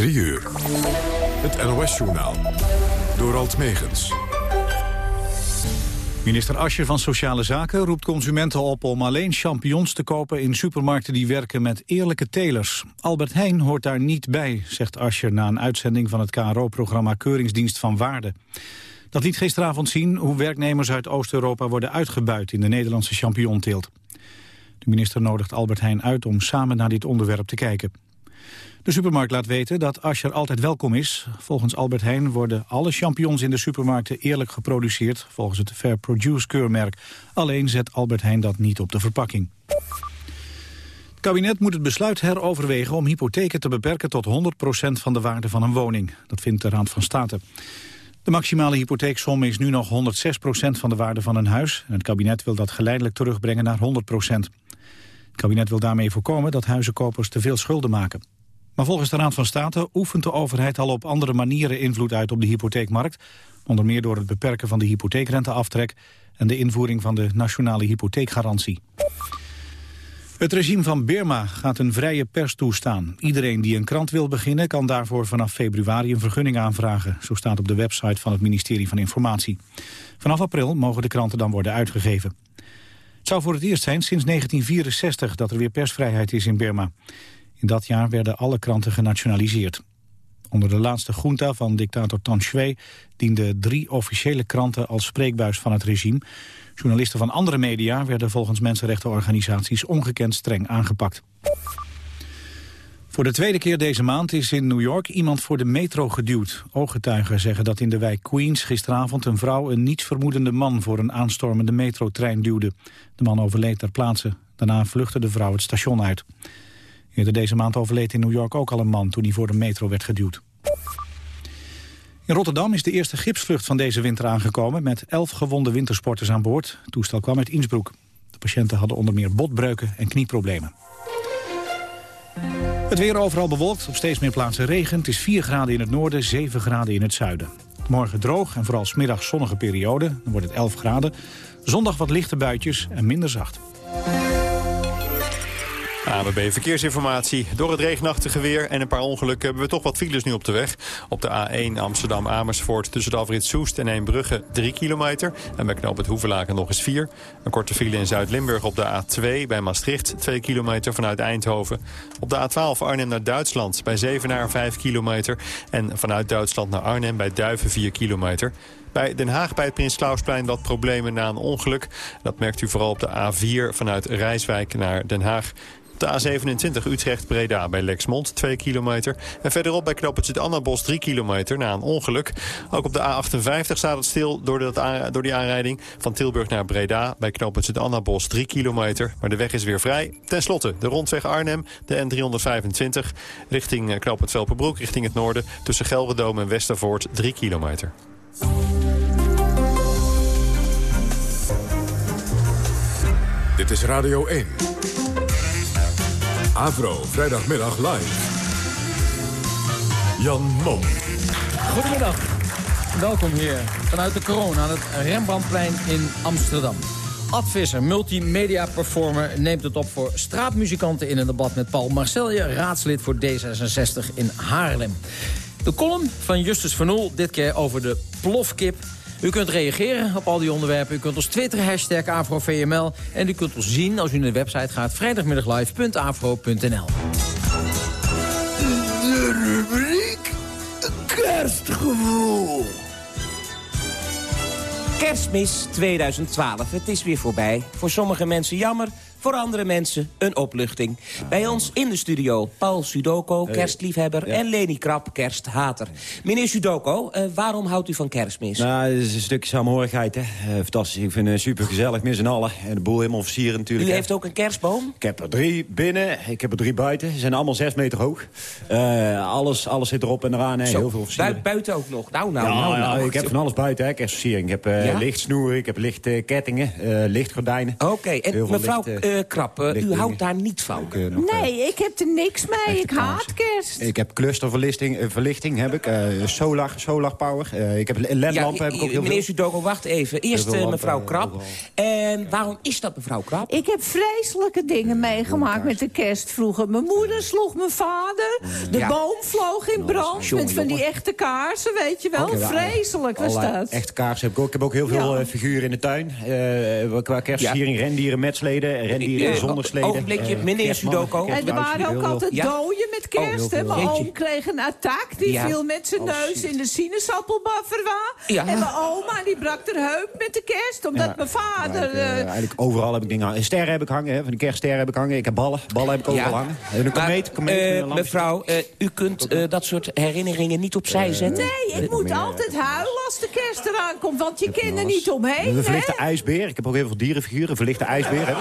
3 uur. Het NOS-journaal. Door Alt Megens. Minister Ascher van Sociale Zaken roept consumenten op om alleen champignons te kopen in supermarkten die werken met eerlijke telers. Albert Heijn hoort daar niet bij, zegt Ascher na een uitzending van het KRO-programma Keuringsdienst van Waarde. Dat liet gisteravond zien hoe werknemers uit Oost-Europa worden uitgebuit in de Nederlandse champignonteelt. De minister nodigt Albert Heijn uit om samen naar dit onderwerp te kijken. De supermarkt laat weten dat Ascher altijd welkom is. Volgens Albert Heijn worden alle champignons in de supermarkten eerlijk geproduceerd... volgens het Fair Produce keurmerk. Alleen zet Albert Heijn dat niet op de verpakking. Het kabinet moet het besluit heroverwegen om hypotheken te beperken tot 100% van de waarde van een woning. Dat vindt de Raad van State. De maximale hypotheeksom is nu nog 106% van de waarde van een huis. En het kabinet wil dat geleidelijk terugbrengen naar 100 Het kabinet wil daarmee voorkomen dat huizenkopers te veel schulden maken. Maar volgens de Raad van State oefent de overheid al op andere manieren invloed uit op de hypotheekmarkt. Onder meer door het beperken van de hypotheekrenteaftrek en de invoering van de nationale hypotheekgarantie. Het regime van Birma gaat een vrije pers toestaan. Iedereen die een krant wil beginnen kan daarvoor vanaf februari een vergunning aanvragen. Zo staat op de website van het ministerie van Informatie. Vanaf april mogen de kranten dan worden uitgegeven. Het zou voor het eerst zijn sinds 1964 dat er weer persvrijheid is in Birma. In dat jaar werden alle kranten genationaliseerd. Onder de laatste junta van dictator Tan Shui dienden drie officiële kranten als spreekbuis van het regime. Journalisten van andere media werden volgens mensenrechtenorganisaties ongekend streng aangepakt. Voor de tweede keer deze maand is in New York iemand voor de metro geduwd. Ooggetuigen zeggen dat in de wijk Queens gisteravond een vrouw een nietsvermoedende man voor een aanstormende metrotrein duwde. De man overleed ter plaatse. Daarna vluchtte de vrouw het station uit. Eerder deze maand overleed in New York ook al een man toen hij voor de metro werd geduwd. In Rotterdam is de eerste gipsvlucht van deze winter aangekomen... met elf gewonde wintersporters aan boord. Het toestel kwam uit Innsbruck. De patiënten hadden onder meer botbreuken en knieproblemen. Het weer overal bewolkt, op steeds meer plaatsen regen. Het is 4 graden in het noorden, 7 graden in het zuiden. Morgen droog en vooral smiddag zonnige periode. Dan wordt het 11 graden. Zondag wat lichte buitjes en minder zacht. ABB Verkeersinformatie. Door het regenachtige weer en een paar ongelukken hebben we toch wat files nu op de weg. Op de A1 Amsterdam-Amersfoort tussen de afrit Soest en Eembrugge 3 kilometer. En bij knoop het Hoevelaken nog eens 4. Een korte file in Zuid-Limburg op de A2 bij Maastricht 2 kilometer vanuit Eindhoven. Op de A12 Arnhem naar Duitsland bij Zevenaar 5 kilometer. En vanuit Duitsland naar Arnhem bij Duiven 4 kilometer. Bij Den Haag bij het Prins Klausplein wat problemen na een ongeluk. Dat merkt u vooral op de A4 vanuit Rijswijk naar Den Haag. De A27 Utrecht-Breda bij Lexmond 2 kilometer. En verderop bij knooppunt het Annabos 3 kilometer na een ongeluk. Ook op de A58 staat het stil door, dat door die aanrijding. Van Tilburg naar Breda bij knooppunt het Annabos 3 kilometer. Maar de weg is weer vrij. Ten slotte de rondweg Arnhem, de N325. Richting eh, knooppunt Velperbroek, richting het noorden. Tussen Gelredoom en Westervoort 3 kilometer. Dit is Radio 1. Avro, vrijdagmiddag live. Jan Mom. Goedemiddag. Welkom hier vanuit de corona aan het Rembrandtplein in Amsterdam. Ad Visser, multimedia performer, neemt het op voor straatmuzikanten in een debat met Paul Marcelje, raadslid voor D66 in Haarlem. De column van Justus van Oel, dit keer over de plofkip u kunt reageren op al die onderwerpen. U kunt ons twitteren, hashtag AfroVML. En u kunt ons zien als u naar de website gaat... vrijdagmiddaglive.afro.nl De rubriek Kerstgevoel. Kerstmis 2012. Het is weer voorbij. Voor sommige mensen jammer, voor andere mensen een opluchting. Bij ons in de studio Paul Sudoko, kerstliefhebber... en Leni Krap, kersthater. Meneer Sudoko, uh, waarom houdt u van kerstmis? Nou, het is een stukje samenhorigheid, hè. Uh, fantastisch. Ik vind het super gezellig, met z'n allen. En de boel helemaal versieren natuurlijk. U heeft ook een kerstboom? Ik heb er drie binnen, ik heb er drie buiten. Ze zijn allemaal zes meter hoog. Uh, alles, alles zit erop en eraan, hè. heel veel versieren. buiten ook nog? Nou, nou, nou, nou. Ik heb van alles buiten, hè, kerstversiering. Ik heb ja? lichtsnoeren, ik heb lichtkettingen, lichtgordijnen. Oké, en mevrouw... Uh, krappen. U houdt daar niet van. nee, ik heb er niks mee. Ik haat kerst. Ik heb clusterverlichting verlichting, heb ik. Uh, solar, solar power. Uh, ik heb ledlampen. heb ik ook heel meneer Sudogo, wacht even. Eerst uh, mevrouw Krap. En waarom is dat mevrouw Krap? Ik heb vreselijke dingen meegemaakt met de kerst vroeger. Mijn moeder sloeg mijn vader. De boom vloog in gebrand Jongen, met van die echte kaarsen, weet je wel. Vreselijk was dat. Echte kaarsen heb ik ook. Ik heb ook heel veel Ja. eh, figuren in de tuin. Eh, qua kerstversiering, rendieren met sleden, rendieren Eh, zonder sleden. ogenblikje, eh, meneer kerstmannen, Sudoku. En er waren ook altijd Ja. doden met kerst. Oh, heel hè. Mijn oom kreeg een attack. Die Ja. viel met zijn Oh, neus shit. in de sinaasappelbuffer. Ja. En mijn oma die brak haar heup met de kerst. Omdat Ja. mijn Ja, vader... ik, eh, eigenlijk overal heb ik dingen hangen. Sterren heb ik hangen, hè, van de kerststerren heb ik hangen. Ik heb ballen, ballen heb ik overal Ja. hangen. En een komeet, een mevrouw, u kunt dat soort herinneringen niet opzij zetten. nee, ik moet altijd huilen als de kerst eraan komt. Want je kent er niet omheen, Een hè? verlichte ijsbeer. Ik heb ook heel veel dierenfiguren. Een verlichte ijsbeer ik.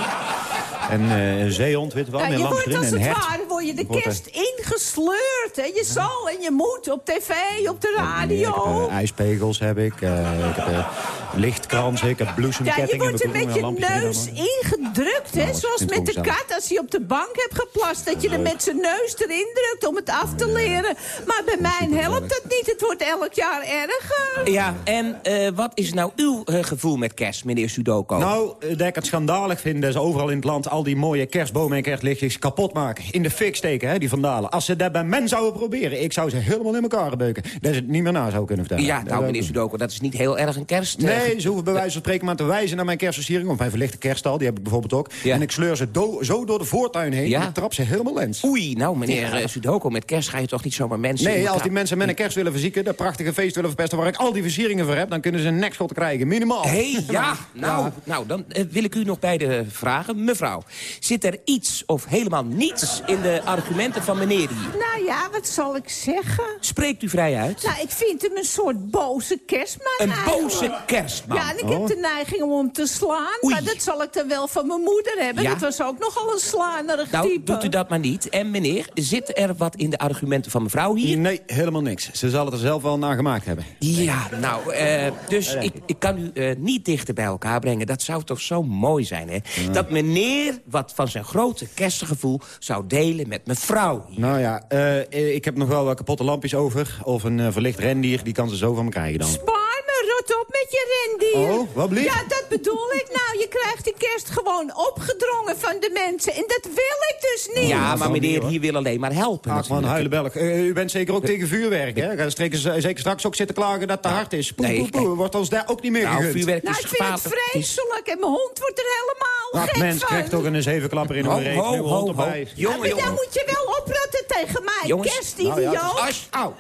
En eh, een zeehond, weet je wel, Ja, met je wordt als het ware word je de kerst ingesleurd. Hè? Je zal en je moet op tv, op de Ik heb radio. eh, ijspegels heb ik. eh, ik heb lichtkransen, ik heb Ja, bloesemkettingen. je wordt heb er ik ook met nog, je lampjes erin neus ingedrukt, hè? Nou, Zoals met de kat als hij op de bank hebt geplast. Dat je er met zijn neus erin drukt om het af te leren. Maar bij mij helpt dat niet. Het wordt elk jaar erger. Ja, en eh, wat is nou uw eh, gevoel met kerst, meneer Sudoku? Nou, eh, dat ik het schandalig vind dat ze overal in het land... al die mooie kerstbomen en kerstlichtjes kapot maken. In de fik steken, hè, die vandalen. Als ze dat bij men zouden proberen... ik zou ze helemaal in elkaar beuken. Dat ze het niet meer na zou kunnen vertellen. ja, nou, meneer Sudoku, dat is niet heel erg een kerst. eh, Nee, ze hoeven bij wijze van spreken maar te wijzen naar mijn kerstversiering. Of mijn verlichte kerststal, die heb ik bijvoorbeeld ook. Ja. En ik sleur ze do- zo door de voortuin heen. Ja. En ik trap ze helemaal lens. Oei, nou, meneer eh, Sudoku, met kerst ga je toch niet zomaar mensen... Nee, als die mensen met een kerst willen verzieken... dat prachtige feest willen verpesten waar ik al die versieringen voor heb... dan kunnen ze een nekschot krijgen, minimaal. Hé, hey, ja. Nou, nou, dan eh, wil ik u nog bij de vragen. Mevrouw, zit er iets of helemaal niets in de argumenten van meneer hier? Nou ja, wat zal ik zeggen? Spreekt u vrij uit? Nou, ik vind hem een soort boze kerstman Een boze kerstman. Ja, en ik heb de neiging om hem te slaan. Oei. Maar dat zal ik dan wel van mijn moeder hebben. Ja? Dat was ook nogal een slanerig Nou, type. doet u dat maar niet. En meneer, zit er wat in de argumenten van mevrouw hier? Nee, helemaal niks. Ze zal het er zelf wel naar gemaakt hebben. Ja, nou, eh, dus ik, ik kan u eh, niet dichter bij elkaar brengen. Dat zou toch zo mooi zijn, hè? Dat meneer wat van zijn grote kerstgevoel zou delen met mevrouw hier. Nou ja, eh, ik heb nog wel wat kapotte lampjes over. Of een verlicht rendier, die kan ze zo van me krijgen dan. Spaar rot op met je rendier. Oh, wat blieft? Ja, dat bedoel ik. Nou, je krijgt die kerst gewoon opgedrongen van de mensen. En dat wil ik dus niet. Ja, maar meneer hier wil alleen maar helpen. Ach man. Eh, u bent zeker ook tegen vuurwerk, hè? Ga streken, zeker straks ook zitten klagen dat het te hard is. Poe, Nee, poe, poe. kijk. Wordt ons daar ook niet meer Nou, gegund. vuurwerk Nou, is ik vind het vreselijk. En mijn hond wordt er helemaal Ach, gek mens van. krijgt toch een zevenklapper in een reet. ho, Nu ho, ho. Ja, Jongen, dan moet je wel oprotten tegen mij. Jongens, Kerstidioot. nou ja, Als, au,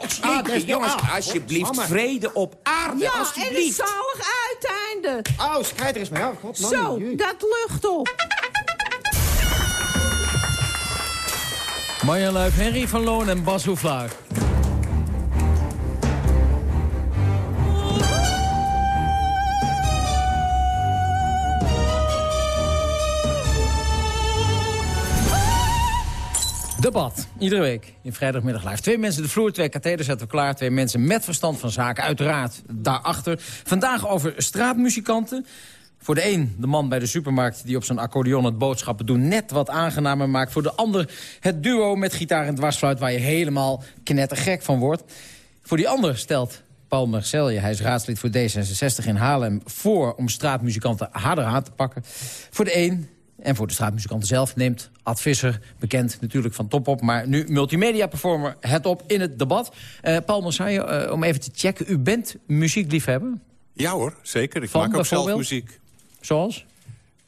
dat is- jongens, alsjeblieft, vrede op aarde, Ja, en een zalig uiteinde. Auw, schijt er eens mee af. God, man, Zo, jee. dat lucht op. Marjan Luif, Henry van Loon en Bas Hoeflaar. Debat, iedere week in vrijdagmiddag live. Twee mensen de vloer, twee katheders zetten we klaar. Twee mensen met verstand van zaken, uiteraard daarachter. Vandaag over straatmuzikanten. Voor de een, de man bij de supermarkt die op zijn accordeon het boodschappen doen... net wat aangenamer maakt. Voor de ander, het duo met gitaar en dwarsfluit... waar je helemaal knettergek van wordt. Voor die ander stelt Paul Marcelje, hij is raadslid voor D66 in Haarlem... voor om straatmuzikanten harder aan te pakken. Voor de een en voor de straatmuzikanten zelf neemt Ad Visser, bekend natuurlijk van Top Op... maar nu multimedia performer, het op in het debat. Eh, Paul Marcelje, eh, om even te checken, u bent muziekliefhebber? Ja hoor, zeker. Ik Van maak ook zelf muziek. Zoals?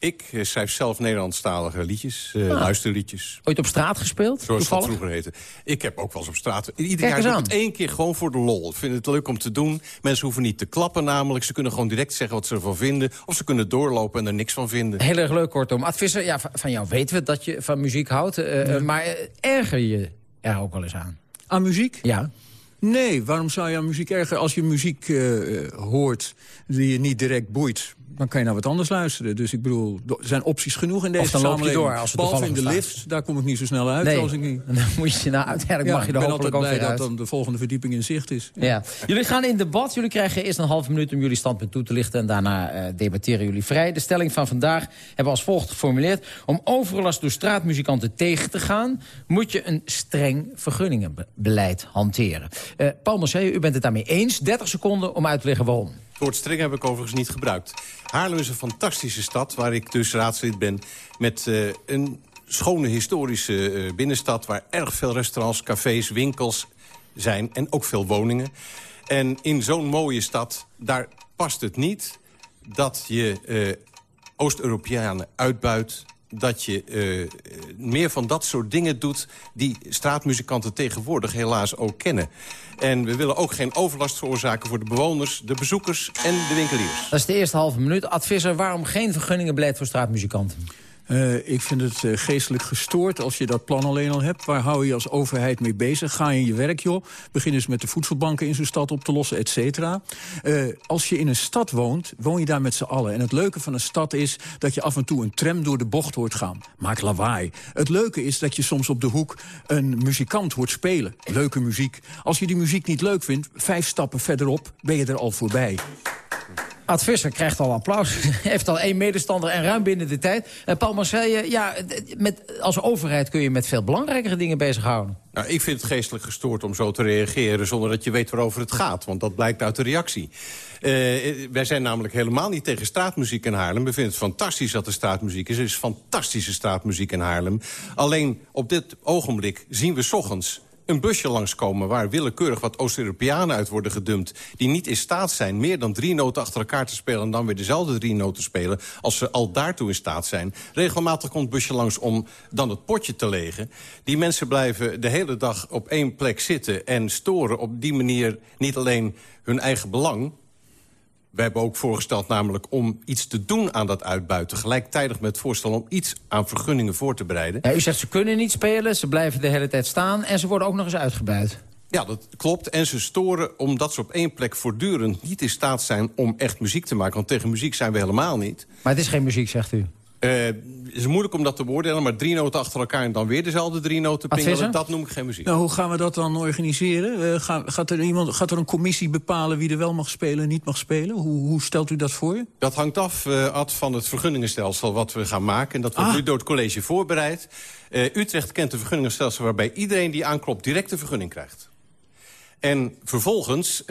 Ik eh, schrijf zelf Nederlandstalige liedjes, eh, luisterliedjes. Ooit op straat gespeeld, Zoals dat vroeger heette. Ik heb ook wel eens op straat... Ieder jaar doe het één keer gewoon voor de lol. Ik vind het leuk om te doen. Mensen hoeven niet te klappen namelijk. Ze kunnen gewoon direct zeggen wat ze ervan vinden. Of ze kunnen doorlopen en er niks van vinden. Heel erg leuk, kortom. Ad Visser, ja, van- jou weten we dat je van muziek houdt. eh, Maar erger je er ook wel eens aan? Aan muziek? Ja. Nee, waarom zou je aan muziek erger? Als je muziek eh, eh, hoort die je niet direct boeit... dan kan je naar wat anders luisteren. Dus ik bedoel, er zijn opties genoeg in deze dan loop je samenleving. door als het Behalve in de lift, daar kom ik niet zo snel uit. Nee, Als ik niet... dan moet je, nou, uiteindelijk Ja, mag je ik er ben hopelijk altijd ook blij dat dan de volgende verdieping in zicht is. Ja. Jullie gaan in debat. Jullie krijgen eerst een halve minuut om jullie standpunt toe te lichten. En daarna eh, debatteren jullie vrij. De stelling van vandaag hebben we als volgt geformuleerd. Om overlast door straatmuzikanten tegen te gaan... moet je een streng vergunningenbeleid hanteren. Eh Paul Marseille, u bent het daarmee eens. 30 seconden om uit te leggen waarom. Woord streng heb ik overigens niet gebruikt. Haarlem is een fantastische stad waar ik dus raadslid ben... met eh, een schone historische eh, binnenstad... waar erg veel restaurants, cafés, winkels zijn en ook veel woningen. En in zo'n mooie stad, daar past het niet dat je uh, Oost-Europeanen uitbuit dat je uh, meer van dat soort dingen doet... die straatmuzikanten tegenwoordig helaas ook kennen. En we willen ook geen overlast veroorzaken voor de bewoners, de bezoekers en de winkeliers. Dat is de eerste halve minuut. Advisser, waarom geen vergunningenbeleid voor straatmuzikanten? Uh, ik vind het uh, geestelijk gestoord als je dat plan alleen al hebt. Waar hou je als overheid mee bezig? Ga je in je werk, joh. Begin eens met de voedselbanken in zo'n stad op te lossen, et cetera. Uh, als je in een stad woont, woon je daar met z'n allen. En het leuke van een stad is dat je af en toe een tram door de bocht hoort gaan. Maak lawaai. Het leuke is dat je soms op de hoek een muzikant hoort spelen. Leuke muziek. Als je die muziek niet leuk vindt, vijf stappen verderop ben je er al voorbij. Ad Visser krijgt al applaus. heeft al één medestander en ruim binnen de tijd. Uh, Paul Marcel, ja, met, als overheid kun je met veel belangrijkere dingen bezighouden. Nou, ik vind het geestelijk gestoord om zo te reageren... zonder dat je weet waarover het gaat, want dat blijkt uit de reactie. Uh, wij zijn namelijk helemaal niet tegen straatmuziek in Haarlem. We vinden het fantastisch dat er straatmuziek is. Er is fantastische straatmuziek in Haarlem. Alleen op dit ogenblik zien we s ochtends een busje langskomen waar willekeurig wat Oost-Europeanen uit worden gedumpt... die niet in staat zijn meer dan drie noten achter elkaar te spelen... en dan weer dezelfde drie noten spelen, als ze al daartoe in staat zijn. Regelmatig komt het busje langs om dan het potje te legen. Die mensen blijven de hele dag op één plek zitten... en storen op die manier niet alleen hun eigen belang... We hebben ook voorgesteld namelijk om iets te doen aan dat uitbuiten. Gelijktijdig met het voorstel om iets aan vergunningen voor te bereiden. Ja, u zegt ze kunnen niet spelen, ze blijven de hele tijd staan... en ze worden ook nog eens uitgebuit. Ja, dat klopt. En ze storen omdat ze op één plek voortdurend niet in staat zijn... om echt muziek te maken. Want tegen muziek zijn we helemaal niet. Maar het is geen muziek, zegt u? Uh, het is moeilijk om dat te beoordelen, maar drie noten achter elkaar... en dan weer dezelfde drie noten pingelen, dat noem ik geen muziek. Nou, hoe gaan we dat dan organiseren? Uh, gaat, er iemand, gaat er een commissie bepalen wie er wel mag spelen en niet mag spelen? Hoe, hoe stelt u dat voor? Dat hangt af, uh, Ad, van het vergunningenstelsel wat we gaan maken. En dat wordt ah. nu door het college voorbereid. Utrecht kent een vergunningenstelsel waarbij iedereen die aanklopt... direct een vergunning krijgt. En vervolgens,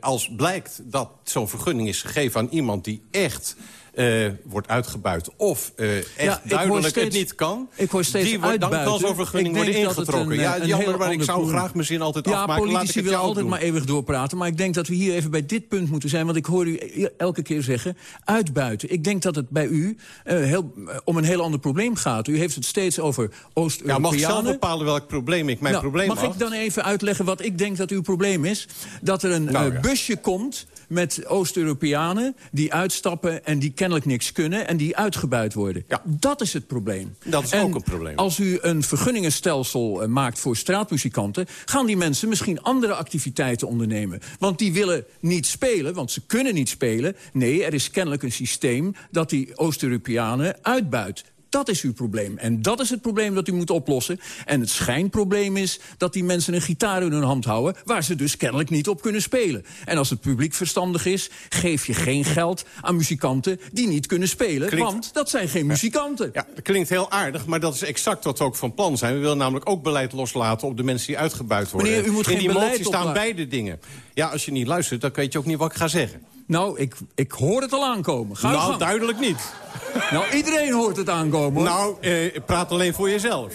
als blijkt dat zo'n vergunning is gegeven aan iemand die echt uh, wordt uitgebuit of uh, echt ja, duidelijk steeds, het niet kan... Ik hoor steeds die wordt, dan kan zo'n vergunning worden ingetrokken. Een, ja, een jammer, maar ik zou graag mijn zin altijd ja, afmaken. Politici willen altijd doen. maar eeuwig doorpraten. Maar ik denk dat we hier even bij dit punt moeten zijn. Want ik hoor u elke keer zeggen, uitbuiten. Ik denk dat het bij u uh, heel, om een heel ander probleem gaat. U heeft het steeds over Oost-Europeanen. Ja, mag zelf bepalen welk probleem ik mijn nou, probleem Mag ik dan even uitleggen wat ik denk dat uw probleem is? Dat er een nou, busje komt met Oost-Europeanen die uitstappen en die kennelijk niks kunnen... en die uitgebuit worden. Ja. Dat is het probleem. Dat is en ook een probleem. als u een vergunningenstelsel uh, maakt voor straatmuzikanten... gaan die mensen misschien andere activiteiten ondernemen. Want die willen niet spelen, want ze kunnen niet spelen. Nee, er is kennelijk een systeem dat die Oost-Europeanen uitbuit. Dat is uw probleem. En dat is het probleem dat u moet oplossen. En het schijnprobleem is dat die mensen een gitaar in hun hand houden... waar ze dus kennelijk niet op kunnen spelen. En als het publiek verstandig is, geef je geen geld aan muzikanten... die niet kunnen spelen, klinkt... want dat zijn geen muzikanten. Ja, dat klinkt heel aardig, maar dat is exact wat we ook van plan zijn. We willen namelijk ook beleid loslaten op de mensen die uitgebuit worden. Meneer, u moet in geen die motie staan beide dingen. Ja, als je niet luistert, dan weet je ook niet wat ik ga zeggen. Nou, ik, ik hoor het al aankomen. Ga nou, duidelijk niet. Nou, iedereen hoort het aankomen, hoor. Nou, eh, praat alleen voor jezelf.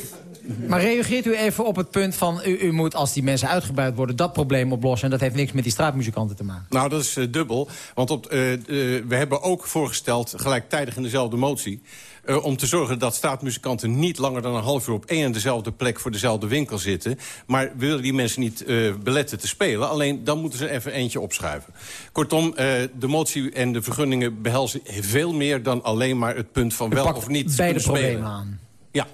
Maar reageert u even op het punt van... U, u, moet, als die mensen uitgebuit worden, dat probleem oplossen... en dat heeft niks met die straatmuzikanten te maken? Nou, dat is uh, dubbel. Want op, uh, uh, we hebben ook voorgesteld, gelijktijdig in dezelfde motie... Uh, om te zorgen dat straatmuzikanten niet langer dan een half uur... op één en dezelfde plek voor dezelfde winkel zitten. Maar we willen die mensen niet uh, beletten te spelen. Alleen dan moeten ze even eentje opschuiven. Kortom, uh, de motie en de vergunningen behelzen veel meer... dan alleen maar het punt van wel of niet beide problemen aan. Ja.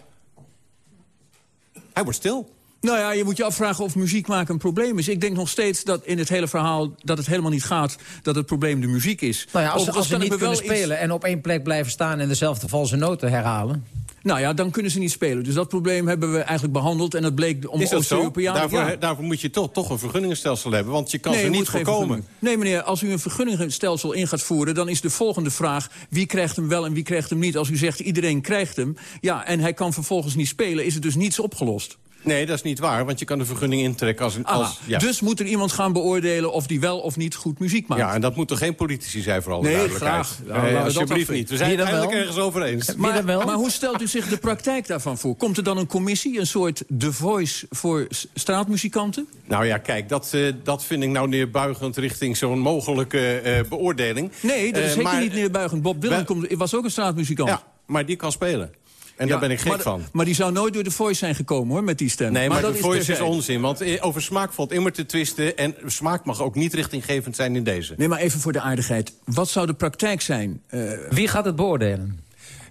Hij wordt stil. Nou ja, je moet je afvragen of muziek maken een probleem is. Ik denk nog steeds dat in het hele verhaal dat het helemaal niet gaat... dat het probleem de muziek is. Nou ja, als, als, als ze niet kunnen spelen iets... en op één plek blijven staan... en dezelfde valse noten herhalen... Nou ja, dan kunnen ze niet spelen. Dus dat probleem hebben we eigenlijk behandeld. En dat bleek om Oost-Europeanen... Daarvoor, ja. daarvoor moet je toch, toch een vergunningenstelsel hebben. Want je kan nee, ze niet voorkomen. Nee meneer, als u een vergunningenstelsel in gaat voeren... dan is de volgende vraag wie krijgt hem wel en wie krijgt hem niet. Als u zegt iedereen krijgt hem, ja, en hij kan vervolgens niet spelen... is het dus niets opgelost. Nee, dat is niet waar, want je kan de vergunning intrekken als... Een, als ja. Dus moet er iemand gaan beoordelen of die wel of niet goed muziek maakt. ja, en dat moeten geen politici zijn, vooral Nee, graag. Nee, Nou, alsjeblieft niet. We zijn het dan eindelijk wel? ergens over eens. Maar, maar hoe stelt u zich de praktijk daarvan voor? Komt er dan een commissie, een soort The Voice voor straatmuzikanten? Nou ja, kijk, dat, eh, dat vind ik nou neerbuigend richting zo'n mogelijke eh, beoordeling. Nee, dat is zeker maar- niet neerbuigend. Bob Dylan was ook een straatmuzikant. Ja, maar die kan spelen. En Ja, daar ben ik gek maar, van. Maar die zou nooit door The Voice zijn gekomen, hoor, met die stem. Nee, maar, dat de voice is onzin. Want over smaak valt immer te twisten. En smaak mag ook niet richtinggevend zijn in deze. Nee, maar even voor de aardigheid. Wat zou de praktijk zijn? Eh, Wie gaat het beoordelen?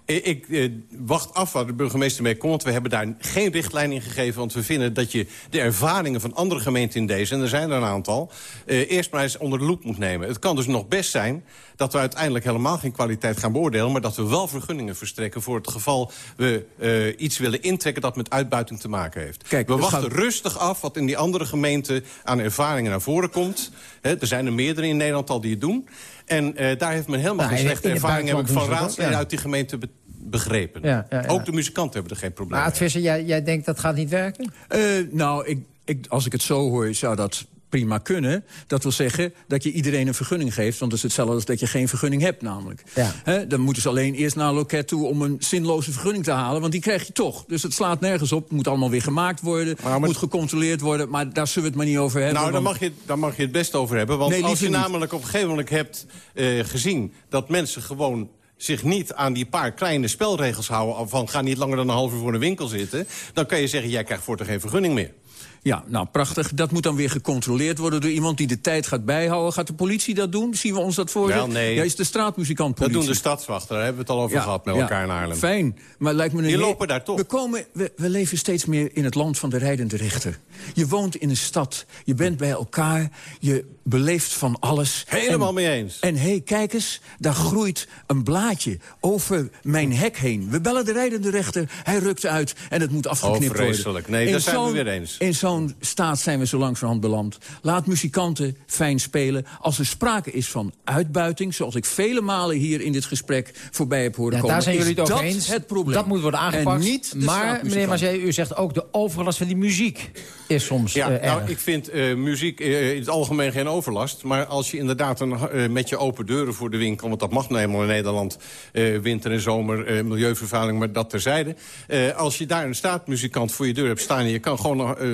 Eh, Ik eh, wacht af waar de burgemeester mee komt. We hebben daar geen richtlijn in gegeven. Want we vinden dat je de ervaringen van andere gemeenten in deze... en er zijn er een aantal... eh, eerst maar eens onder de loep moet nemen. Het kan dus nog best zijn dat we uiteindelijk helemaal geen kwaliteit gaan beoordelen... maar dat we wel vergunningen verstrekken voor het geval we eh, iets willen intrekken... dat met uitbuiting te maken heeft. Kijk, we wachten rustig af wat in die andere gemeenten aan ervaringen naar voren komt. Hè, er zijn er meerdere in Nederland al die het doen. En eh, daar heeft men helemaal Nou, geen slechte ervaring... heb ik van raadsleden ja. uit die gemeente begrepen. Ja, ja, ja. Ook de muzikanten hebben er geen probleem Maar mee. Advisser, jij, jij denkt dat gaat niet werken? eh, nou, ik, ik, als ik het zo hoor, zou dat prima kunnen. Dat wil zeggen dat je iedereen een vergunning geeft. Want dat is hetzelfde als dat je geen vergunning hebt namelijk. Ja. Dan moeten ze alleen eerst naar een loket toe om een zinloze vergunning te halen. Want die krijg je toch. Dus het slaat nergens op. Het moet allemaal weer gemaakt worden. maar- moet gecontroleerd worden. Maar daar zullen we het maar niet over hebben. Nou, daar want- mag, je, daar mag je het best over hebben. Want Nee, als je niet. namelijk op een gegeven moment hebt eh, gezien... dat mensen gewoon zich niet aan die paar kleine spelregels houden... van ga niet langer dan een half uur voor een winkel zitten... dan kan je zeggen, jij krijgt voortaan geen vergunning meer. Ja, nou prachtig. Dat moet dan weer gecontroleerd worden door iemand die de tijd gaat bijhouden. Gaat de politie dat doen? Zien we ons dat voor? Wel, zich? nee. Ja, is de straatmuzikant Dat politie. doen de stadswachten, daar hebben we het al over Ja, gehad met ja. elkaar in Haarlem. Fijn, maar lijkt me een Die lopen daar toch? We, komen, we, we leven steeds meer in het land van de rijdende rechter. Je woont in een stad, je bent bij elkaar, je beleeft van alles. Helemaal En- mee eens. En hé, hey, kijk eens, daar groeit een blaadje over mijn hek heen. We bellen de rijdende rechter, hij rukt uit en het moet afgeknipt Oh, worden. vreselijk. Nee, In daar zijn we weer eens. In zo'n staat zijn we zo langzamerhand beland. Laat muzikanten fijn spelen. Als er sprake is van uitbuiting, zoals ik vele malen hier in dit gesprek voorbij heb horen Ja, komen... daar zijn is jullie het over eens. het probleem. Dat moet worden aangepakt. En niet de maar, meneer Mazé, u zegt ook de overlast van die muziek is soms Ja, eh, nou, ik vind eh, muziek eh, in het algemeen geen overlast. Maar als je inderdaad een, eh, met je open deuren voor de winkel... want dat mag nou eenmaal in Nederland, eh, winter en zomer, milieuvervuiling... maar dat terzijde. Eh, als je daar een straatmuzikant voor je deur hebt staan... en je kan gewoon eh,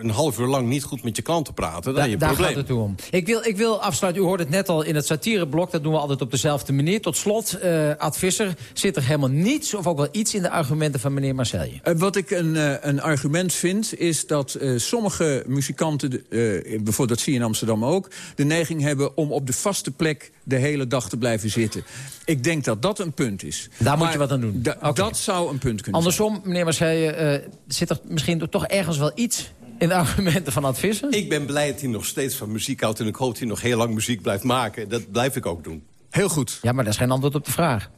een half uur lang niet goed met je klanten praten... dan Da- je daar probleem. gaat het om. Ik wil, ik wil afsluiten. U hoort het net al in het satireblok. Dat doen we altijd op dezelfde manier. Tot slot, eh Ad Visser, zit er helemaal niets... of ook wel iets in de argumenten van meneer Marcelje? Eh, wat ik een, eh, een argument vind, is dat eh, sommige muzikanten... eh, bijvoorbeeld dat zie je in Amsterdam ook... de neiging hebben om op de vaste plek de hele dag te blijven zitten. Ik denk dat dat een punt is. Daar moet je wat aan doen. Dat zou een punt kunnen zijn. Andersom, meneer Marcelje, eh, zit er misschien toch ergens wel iets... in de argumenten van Ad Visser? Ik ben blij dat hij nog steeds van muziek houdt... en ik hoop dat hij nog heel lang muziek blijft maken. Dat blijf ik ook doen. Heel goed. Ja, maar dat is geen antwoord op de vraag.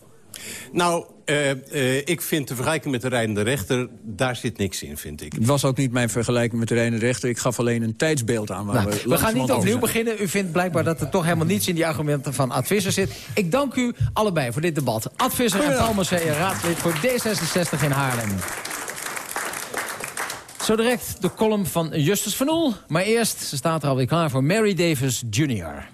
Nou, eh, eh, ik vind de vergelijking met de rijdende rechter... daar zit niks in, vind ik. Het was ook niet mijn vergelijking met de Reine Rechter. Ik gaf alleen een tijdsbeeld aan waar Nou, we we gaan niet opnieuw beginnen. U vindt blijkbaar dat er toch helemaal niets in die argumenten van Ad Visser zit. Ik dank u allebei voor dit debat. Ad Visser en Marseille, raadslid voor D66 in Haarlem. Zo direct de column van Justus van Oel. Maar eerst, ze staat er alweer klaar voor Mary Davis Jr.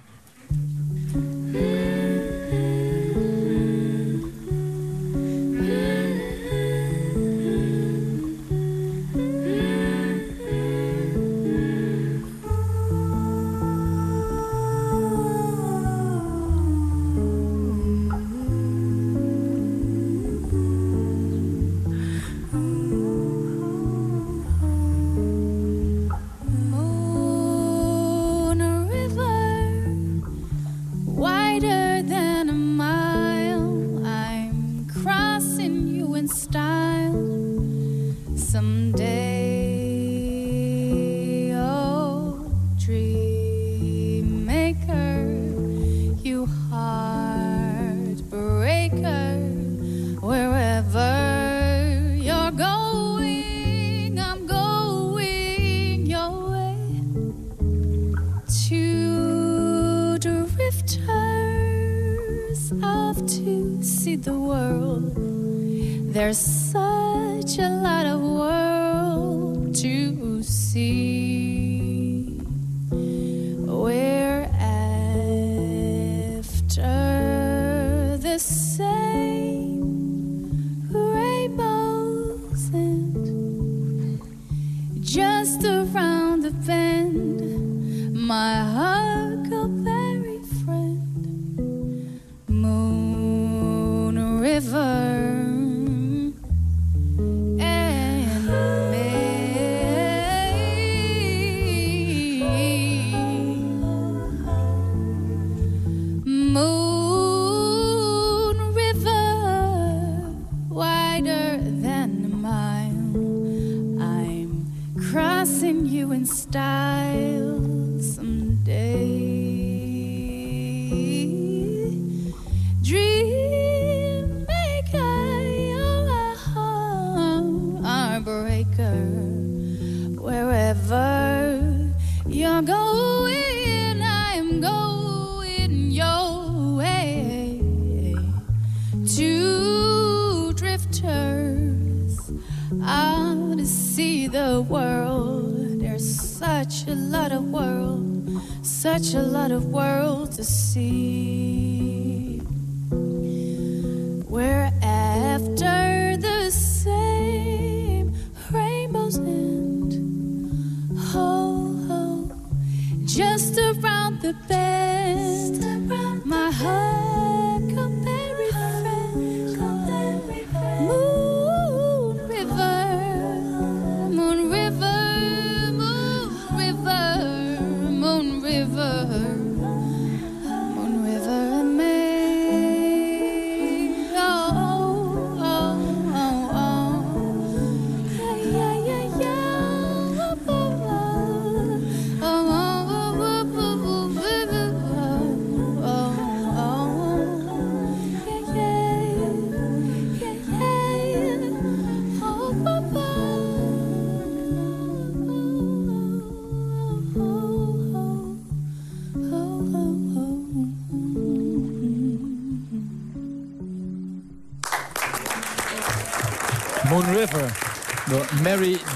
world to see.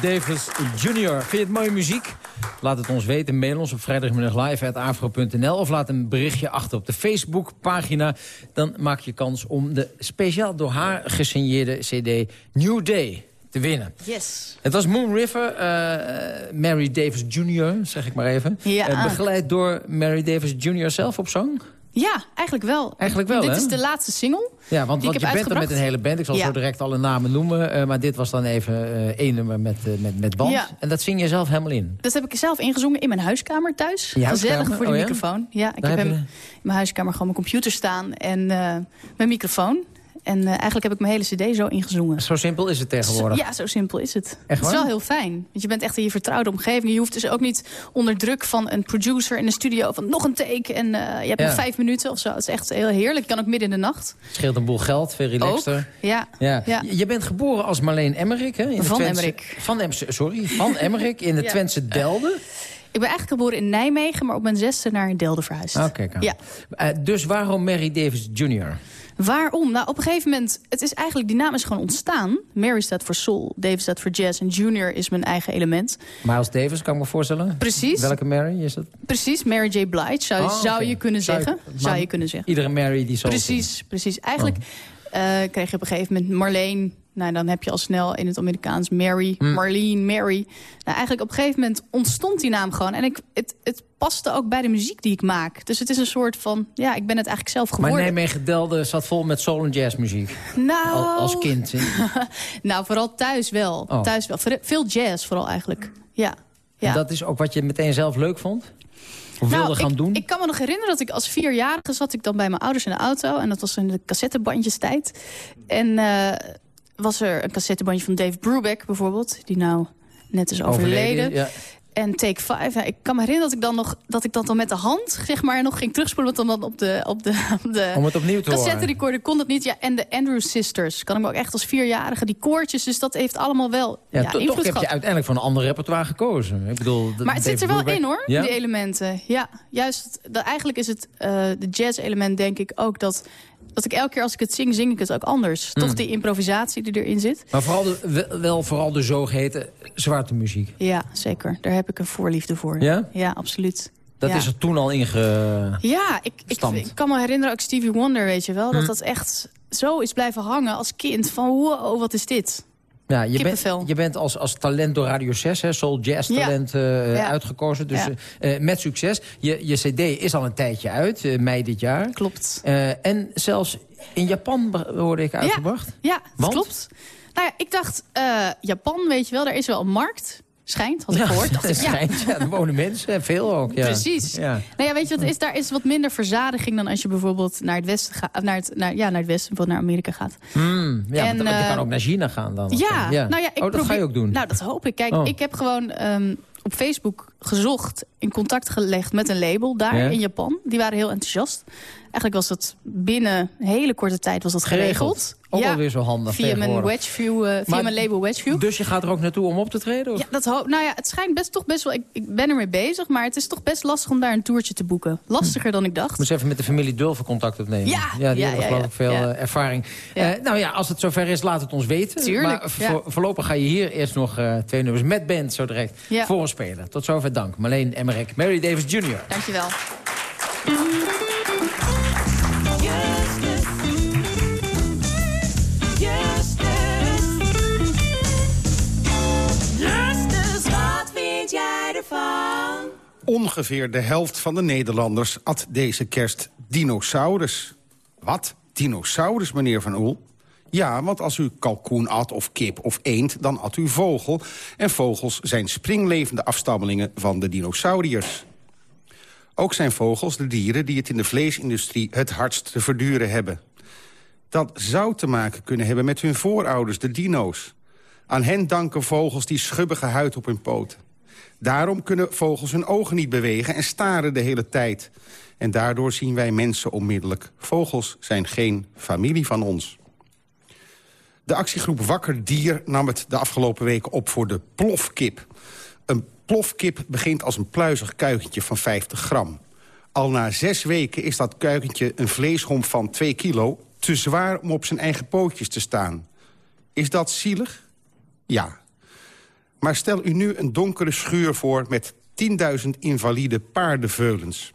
Davis Jr. Vind je het mooie muziek? Laat het ons weten. Mail ons op vrijdagmiddag live.afro.nl of laat een berichtje achter op de Facebookpagina. Dan maak je kans om de speciaal door haar gesigneerde cd New Day te winnen. Yes. Het was Moon River, eh, Mary Davis Jr., zeg ik maar even. Ja. Eh, begeleid door Mary Davis Jr. zelf op zang. Ja, eigenlijk wel. Eigenlijk wel, Dit hè? is de laatste single. Ja, want, die want ik je heb bent er met een hele band. Ik zal Ja. zo direct alle namen noemen. eh, maar dit was dan even eh, één nummer met, eh, met, met band. Ja. En dat zing je zelf helemaal in. Dat heb ik zelf ingezongen in mijn huiskamer thuis. Je huiskamer? Gezellig voor de Oh, ja? microfoon. Ja, ik heb heb hem je in mijn huiskamer gewoon mijn computer staan en mijn microfoon. En eh, eigenlijk heb ik mijn hele cd zo ingezongen. Zo simpel is het tegenwoordig. Ja, zo simpel is het. Echt Het is wel heel fijn. Want je bent echt in je vertrouwde omgeving. Je hoeft dus ook niet onder druk van een producer in de studio... van nog een take en eh, je hebt Ja. nog vijf minuten of zo. Het is echt heel heerlijk. Kan ook midden in de nacht. Scheelt een boel geld, veel relaxter. Ja. Ja. Ja. Je- Je bent geboren als Marleen Emmerik, hè? In Van Twentse- Emmerik. Van Em, sorry, van Emmerik in de Ja. Twentse Delden. Ik ben eigenlijk geboren in Nijmegen, maar op mijn zesde naar Delden verhuisd. Oh, kijk aan. Ja. Eh, dus waarom Mary Davis Jr.? Waarom? Nou, op een gegeven moment... Het is eigenlijk, die naam is gewoon ontstaan. Mary staat voor soul, Davis staat voor jazz... en Junior is mijn eigen element. Miles Davis, kan ik me voorstellen? Precies. Welke Mary is dat? Precies, Mary J. Blige zou, Oh, zou je kunnen Zou zeggen. zou je kunnen zeggen. Iedere Mary die zo Precies, precies. Eigenlijk eh, kreeg je op een gegeven moment Marlene. Nou, dan heb je al snel in het Amerikaans Mary, Hm. Marlene, Mary. Nou, eigenlijk op een gegeven moment ontstond die naam gewoon. En ik, het, het paste ook bij de muziek die ik maak. Dus het is een soort van, ja, ik ben het eigenlijk zelf Maar geworden. Nijmegen Delden zat vol met soul en jazzmuziek. nou, Al- als kind. nou, vooral thuis wel. Oh. Thuis wel. Veel jazz vooral eigenlijk. Ja. ja. En dat is ook wat je meteen zelf leuk vond? Of Nou, wilde gaan ik, doen? Ik kan me nog herinneren dat ik als vierjarige zat ik dan bij mijn ouders in de auto. En dat was in de cassettebandjestijd. En eh, was er een cassettebandje van Dave Brubeck bijvoorbeeld. Die nou net is overleden. ja. En Take 5. Ja, ik kan me herinneren dat ik, dan nog, dat ik dat dan met de hand zeg maar, nog ging terugspoelen. Want dan op de, op de, op de Om het opnieuw te cassette recorder kon dat niet. Ja, en de Andrews Sisters. Kan ik me ook echt als vierjarige. Die koortjes. Dus dat heeft allemaal wel Ja, ja, invloed toch heb je uiteindelijk voor een ander repertoire gekozen. Ik bedoel, Maar het zit er wel Brubeck- in hoor, Ja? die elementen. Ja, juist. Dat, eigenlijk is het eh, de jazz-element denk ik ook dat... dat ik elke keer als ik het zing, zing ik het ook anders. Hmm. Toch die improvisatie die erin zit. Maar vooral de, wel- vooral de zogeheten zwarte muziek. Ja, zeker. Daar heb ik een voorliefde voor. Ja? Ja, absoluut. Dat Ja. is er toen al inge... Ja, ik, ik, kan me herinneren ook Stevie Wonder, weet je wel. Dat Hm. dat echt zo is blijven hangen als kind. Van wow, wat is dit? Ja, je, bent, je bent als, als talent door Radio 6, hè, soul jazz talent eh, Ja. uitgekozen. Dus Ja. eh, eh, met succes. Je, je cd is al een tijdje uit, eh, mei dit jaar. Klopt. Eh, en zelfs in Japan hoorde ik uitgebracht. Ja, dat klopt. Nou ja, ik dacht, eh, Japan, weet je wel, daar is wel een markt. Schijnt, had ik gehoord. Dat ja. schijnt. Ja, er wonen mensen, en veel ook. Ja. Precies. Ja. Nou ja, weet je wat is? Daar is wat minder verzadiging dan als je bijvoorbeeld naar het westen gaat. Naar het, naar, ja, naar het westen, bijvoorbeeld naar Amerika gaat. Hmm, ja, En, want je eh, kan ook naar China gaan dan. Ja, nou ja, ik oh, dat probeer, ga je ook doen. Nou, dat hoop ik. Kijk, Oh. ik heb gewoon ehm, op Facebook gezocht, in contact gelegd met een label daar Ja. in Japan. Die waren heel enthousiast. Eigenlijk was dat binnen een hele korte tijd was dat geregeld. Ook ja, alweer zo handig Via mijn. Wedgeview, eh, via Maar- mijn label Wedgeview. Dus je gaat er ook naartoe om op te treden? Of? Ja, dat nou ja, het schijnt best toch best wel... Ik, ik ben ermee bezig, maar het is toch best lastig om daar een toertje te boeken. Lastiger dan ik dacht. Ik moest even met de familie Dulven contact opnemen. Ja, die ja, hebben ja, geloof ik veel eh, ervaring. Eh, nou ja, als het zover is, laat het ons weten. Tuurlijk, Maar voor- voorlopig ga je hier eerst nog twee nummers met band zo direct voor ons spelen. Tot zover dank. Marleen Emmerich, Mary Davis Jr. Dankjewel. Ongeveer de helft van de Nederlanders at deze kerst dinosaurus. Wat? Dinosaurus, meneer Van Oel? Ja, want als u kalkoen at of kip of eend, dan at u vogel. En vogels zijn springlevende afstammelingen van de dinosauriërs. Ook zijn vogels de dieren die het in de vleesindustrie het hardst te verduren hebben. Dat zou te maken kunnen hebben met hun voorouders, de dino's. Aan hen danken vogels die schubbige huid op hun poten. Daarom kunnen vogels hun ogen niet bewegen en staren de hele tijd. En daardoor zien wij mensen onmiddellijk. Vogels zijn geen familie van ons. De actiegroep Wakker Dier nam het de afgelopen weken op voor de plofkip. Een plofkip begint als een pluizig kuikentje van 50 gram. Al na zes weken is dat kuikentje een vleeshomp van 2 kilo... te zwaar om op zijn eigen pootjes te staan. Is dat zielig? Ja. Maar stel u nu een donkere schuur voor met 10.000 invalide paardenveulens.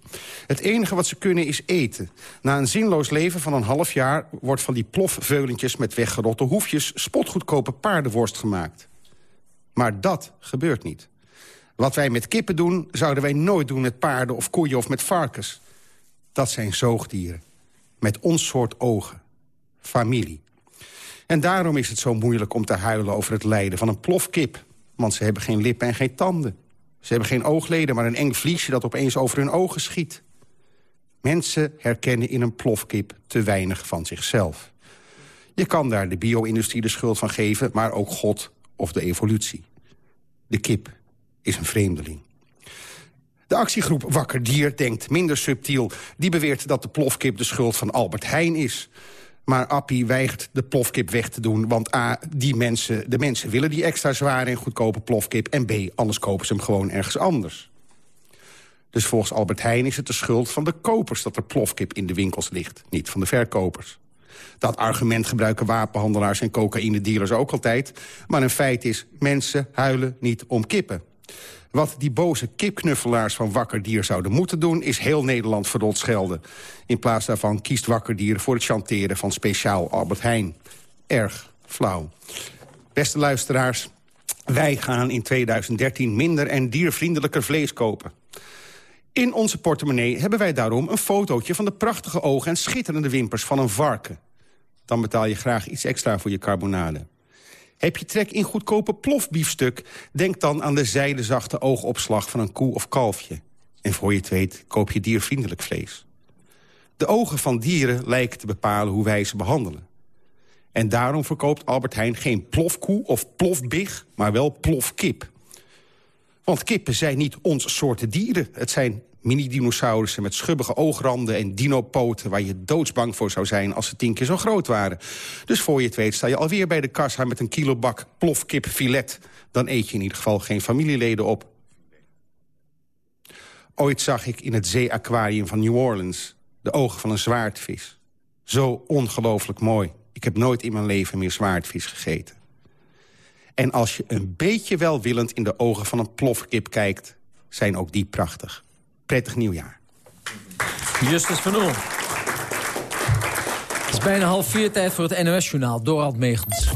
Het enige wat ze kunnen is eten. Na een zinloos leven van een half jaar... wordt van die plofveulentjes met weggerotte hoefjes... spotgoedkope paardenworst gemaakt. Maar dat gebeurt niet. Wat wij met kippen doen, zouden wij nooit doen met paarden of koeien of met varkens. Dat zijn zoogdieren. Met ons soort ogen. Familie. En daarom is het zo moeilijk om te huilen over het lijden van een plofkip. Want ze hebben geen lippen en geen tanden. Ze hebben geen oogleden, maar een eng vliesje dat opeens over hun ogen schiet. Mensen herkennen in een plofkip te weinig van zichzelf. Je kan daar de bio-industrie de schuld van geven, maar ook God of de evolutie. De kip is een vreemdeling. De actiegroep Wakker Dier denkt minder subtiel. Die beweert dat de plofkip de schuld van Albert Heijn is. Maar Appie weigert de plofkip weg te doen. Want A, die mensen, de mensen willen die extra zware en goedkope plofkip. En B, anders kopen ze hem gewoon ergens anders. Dus volgens Albert Heijn is het de schuld van de kopers... dat er plofkip in de winkels ligt, niet van de verkopers. Dat argument gebruiken wapenhandelaars en cocaïnedealers ook altijd. Maar een feit is, mensen huilen niet om kippen. Wat die boze kipknuffelaars van Wakker Dier zouden moeten doen... is heel Nederland verrot schelden. In plaats daarvan kiest Wakker Dier voor het chanteren van speciaal Albert Heijn. Erg flauw. Beste luisteraars, wij gaan in 2013 minder en diervriendelijker vlees kopen. In onze portemonnee hebben wij daarom een fotootje... van de prachtige ogen en schitterende wimpers van een varken. Dan betaal je graag iets extra voor je carbonade. Heb je trek in goedkope plofbiefstuk? Denk dan aan de zijdezachte oogopslag van een koe of kalfje. En voor je het weet koop je diervriendelijk vlees. De ogen van dieren lijken te bepalen hoe wij ze behandelen. En daarom verkoopt Albert Heijn geen plofkoe of plofbig, maar wel plofkip. Want kippen zijn niet ons soorten dieren. Het zijn mini-dinosaurussen met schubbige oogranden en dinopoten... waar je doodsbang voor zou zijn als ze tien keer zo groot waren. Dus voor je het weet sta je alweer bij de kassa met een kilobak plofkipfilet. Dan eet je in ieder geval geen familieleden op. Ooit zag ik in het zeeaquarium van New Orleans... de ogen van een zwaardvis. Zo ongelooflijk mooi. Ik heb nooit in mijn leven meer zwaardvis gegeten. En als je een beetje welwillend in de ogen van een plofkip kijkt... zijn ook die prachtig. Prettig nieuwjaar. Justus van Oel. Het is bijna half vier tijd voor het NOS-journaal. Dorald Megens.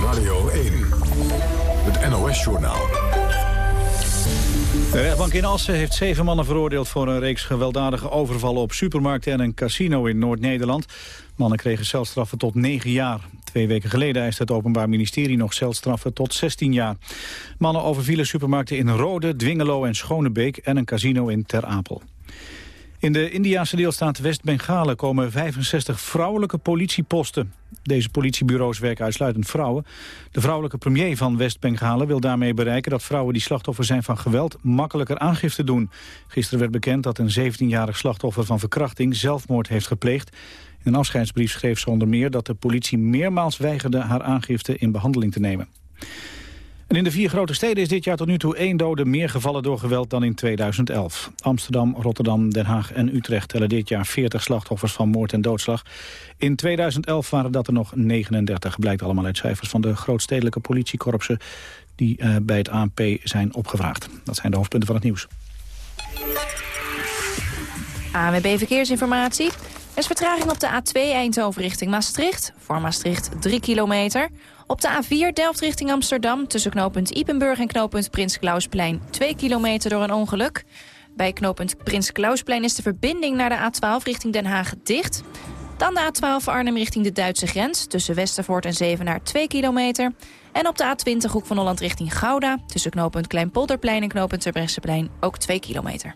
Radio 1. Het NOS-journaal. De rechtbank in Assen heeft zeven mannen veroordeeld voor een reeks gewelddadige overvallen op supermarkten en een casino in Noord-Nederland. Mannen kregen celstraffen tot negen jaar. Twee weken geleden eiste het Openbaar Ministerie nog celstraffen tot 16 jaar. Mannen overvielen supermarkten in Rode, Dwingelo en Schonebeek en een casino in Ter Apel. In de Indiase deelstaat West-Bengalen komen 65 vrouwelijke politieposten. Deze politiebureaus werken uitsluitend vrouwen. De vrouwelijke premier van West-Bengalen wil daarmee bereiken... dat vrouwen die slachtoffer zijn van geweld makkelijker aangifte doen. Gisteren werd bekend dat een 17-jarig slachtoffer van verkrachting zelfmoord heeft gepleegd. In een afscheidsbrief schreef ze meer dat de politie meermaals weigerde haar aangifte in behandeling te nemen. En in de vier grote steden is dit jaar tot nu toe één dode meer gevallen door geweld dan in 2011. Amsterdam, Rotterdam, Den Haag en Utrecht tellen dit jaar 40 slachtoffers van moord en doodslag. In 2011 waren dat er nog 39, blijkt allemaal uit cijfers van de grootstedelijke politiekorpsen die uh, bij het ANP zijn opgevraagd. Dat zijn de hoofdpunten van het nieuws. ANWB Verkeersinformatie. Er is vertraging op de A2 Eindhoven richting Maastricht. Voor Maastricht 3 kilometer. Op de A4 Delft richting Amsterdam tussen knooppunt Ipenburg en knooppunt Prins Klausplein 2 kilometer door een ongeluk. Bij knooppunt Prins Klausplein is de verbinding naar de A12 richting Den Haag dicht. Dan de A12 Arnhem richting de Duitse grens tussen Westervoort en Zevenaar 2 kilometer. En op de A20 Hoek van Holland richting Gouda tussen knooppunt Kleinpolderplein en knooppunt Terbrechtseplein ook 2 kilometer.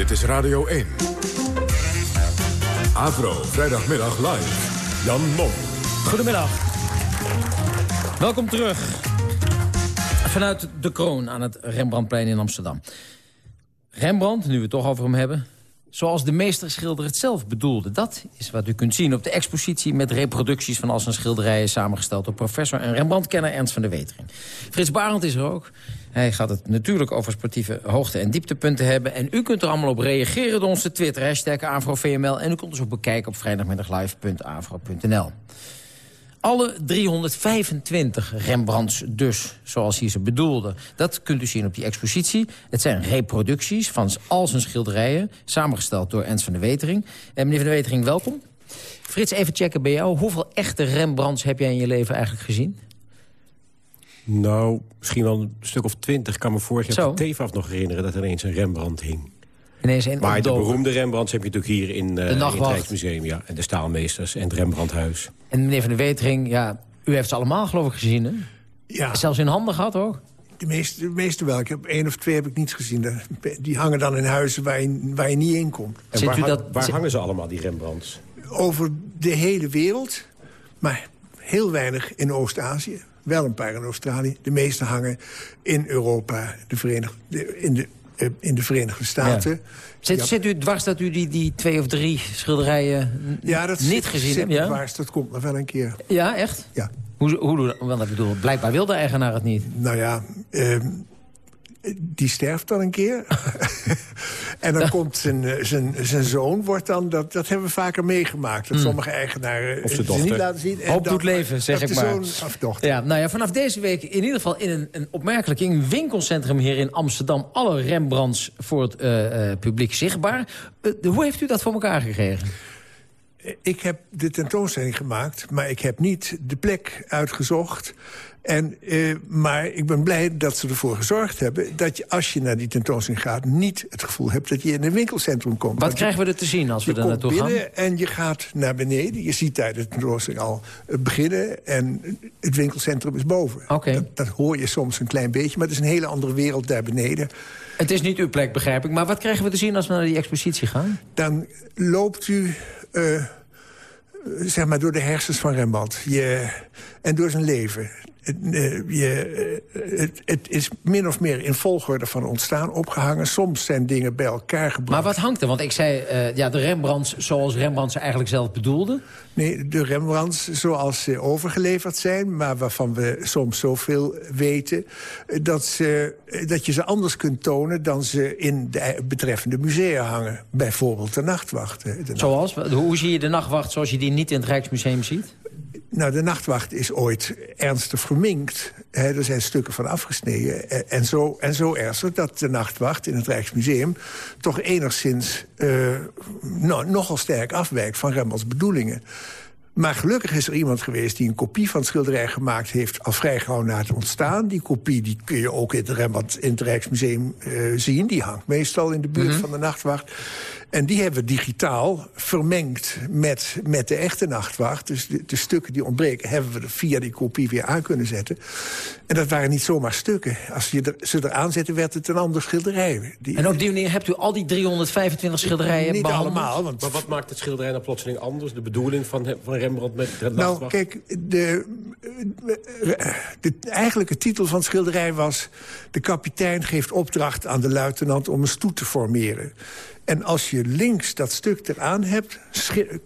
Dit is Radio 1. Avro, vrijdagmiddag live. Jan Mom. Goedemiddag. Welkom terug. Vanuit de kroon aan het Rembrandtplein in Amsterdam. Rembrandt, nu we het toch over hem hebben... zoals de meesterschilder het zelf bedoelde. Dat is wat u kunt zien op de expositie... met reproducties van al zijn schilderijen... samengesteld door professor en Rembrandt-kenner Ernst van der Wetering. Frits Barend is er ook. Hij gaat het natuurlijk over sportieve hoogte- en dieptepunten hebben. En u kunt er allemaal op reageren door ons te twitteren. Hashtag AfroVML. En u kunt ons ook bekijken op vrijdagmiddaglive.afro.nl. Alle 325 Rembrandts dus, zoals hij ze bedoelde. Dat kunt u zien op die expositie. Het zijn reproducties van al zijn schilderijen... samengesteld door Ernst van der Wetering. En meneer van der Wetering, welkom. Frits, even checken bij jou. Hoeveel echte Rembrandts heb jij in je leven eigenlijk gezien? Nou, misschien wel een stuk of twintig. Ik kan me vorig jaar op de TVAF nog herinneren... dat er ineens een Rembrandt hing. Ineens een maar de beroemde Rembrandts heb je natuurlijk hier in, uh, in het Rijksmuseum. Ja, en de Staalmeesters en het Rembrandthuis. En meneer Van der Wetering, ja, u heeft ze allemaal geloof ik gezien, hè? Ja. Zelfs in handen gehad, hoor? De meeste, de meeste wel. Ik heb één of twee heb ik niet gezien. Die hangen dan in huizen waar je, waar je niet in komt. En waar, u dat, waar hangen ze allemaal, die Rembrandts? Over de hele wereld, maar heel weinig in Oost-Azië. Wel een paar in Australië. De meeste hangen in Europa, de Verenigde, in, de, in de Verenigde Staten. Ja. Zit, ja. zit, u dwars dat u die, die twee of drie schilderijen ja, dat niet gezien hebt? Ja, dwars, dat komt nog wel een keer. Ja, echt? Ja. Hoe, hoe, wel, ik bedoel, blijkbaar wil de eigenaar het niet. Nou ja, uh, die sterft dan een keer. en dan komt zijn, zijn, zijn zoon, wordt dan, dat, dat hebben we vaker meegemaakt. Dat mm. sommige eigenaren of ze niet laten zien. En Hoop doet leven, zeg ik maar. Zoon of dochter. Ja, nou ja, vanaf deze week in ieder geval in een, een opmerkelijk in een winkelcentrum hier in Amsterdam... alle Rembrandts voor het uh, uh, publiek zichtbaar. Uh, hoe heeft u dat voor elkaar gekregen? Ik heb de tentoonstelling gemaakt, maar ik heb niet de plek uitgezocht... En, uh, maar ik ben blij dat ze ervoor gezorgd hebben... dat je als je naar die tentoonstelling gaat... niet het gevoel hebt dat je in een winkelcentrum komt. Wat Want krijgen we er te zien als we er naartoe gaan? Je en je gaat naar beneden. Je ziet daar de tentoonstelling al beginnen. En het winkelcentrum is boven. Okay. Dat, dat, hoor je soms een klein beetje. Maar het is een hele andere wereld daar beneden. Het is niet uw plek, begrijp ik. Maar wat krijgen we te zien als we naar die expositie gaan? Dan loopt u... Uh, zeg maar door de hersens van Rembrandt. Je, en door zijn leven. Het, je, uh, het, het, is min of meer in volgorde van ontstaan opgehangen. Soms zijn dingen bij elkaar gebracht. Maar wat hangt er? Want ik zei, uh, ja, de Rembrandts zoals Rembrandt ze eigenlijk zelf bedoelde. Nee, de Rembrandts zoals ze overgeleverd zijn... maar waarvan we soms zoveel weten... dat, ze, dat je ze anders kunt tonen dan ze in de betreffende musea hangen. Bijvoorbeeld de nachtwacht. De zoals? Hoe zie je de nachtwacht zoals je die niet in het Rijksmuseum ziet? Nou, de nachtwacht is ooit ernstig verminkt. er zijn stukken van afgesneden. En, en, zo, en zo ernstig dat de nachtwacht in het Rijksmuseum... toch enigszins uh, nou, nogal sterk afwijkt van Rembrandts bedoelingen. Maar gelukkig is er iemand geweest die een kopie van het schilderij gemaakt heeft... al vrij gauw na het ontstaan. Die kopie die kun je ook in het, Rembrandt, in het Rijksmuseum uh, zien. Die hangt meestal in de buurt van de nachtwacht. En die hebben we digitaal vermengd met, met de echte nachtwacht. Dus de, de, stukken die ontbreken hebben we via die kopie weer aan kunnen zetten. En dat waren niet zomaar stukken. Als je er, ze eraan zette, werd het een ander schilderij. Die, en op die manier hebt u al die 325 schilderijen Niet behandeld? allemaal. Want... Maar wat maakt het schilderij dan plotseling anders? De bedoeling van, van Rembrandt met de nachtwacht? Nou, kijk, de, de, eigenlijke titel van het schilderij was... de kapitein geeft opdracht aan de luitenant om een stoet te formeren. En als je links dat stuk eraan hebt...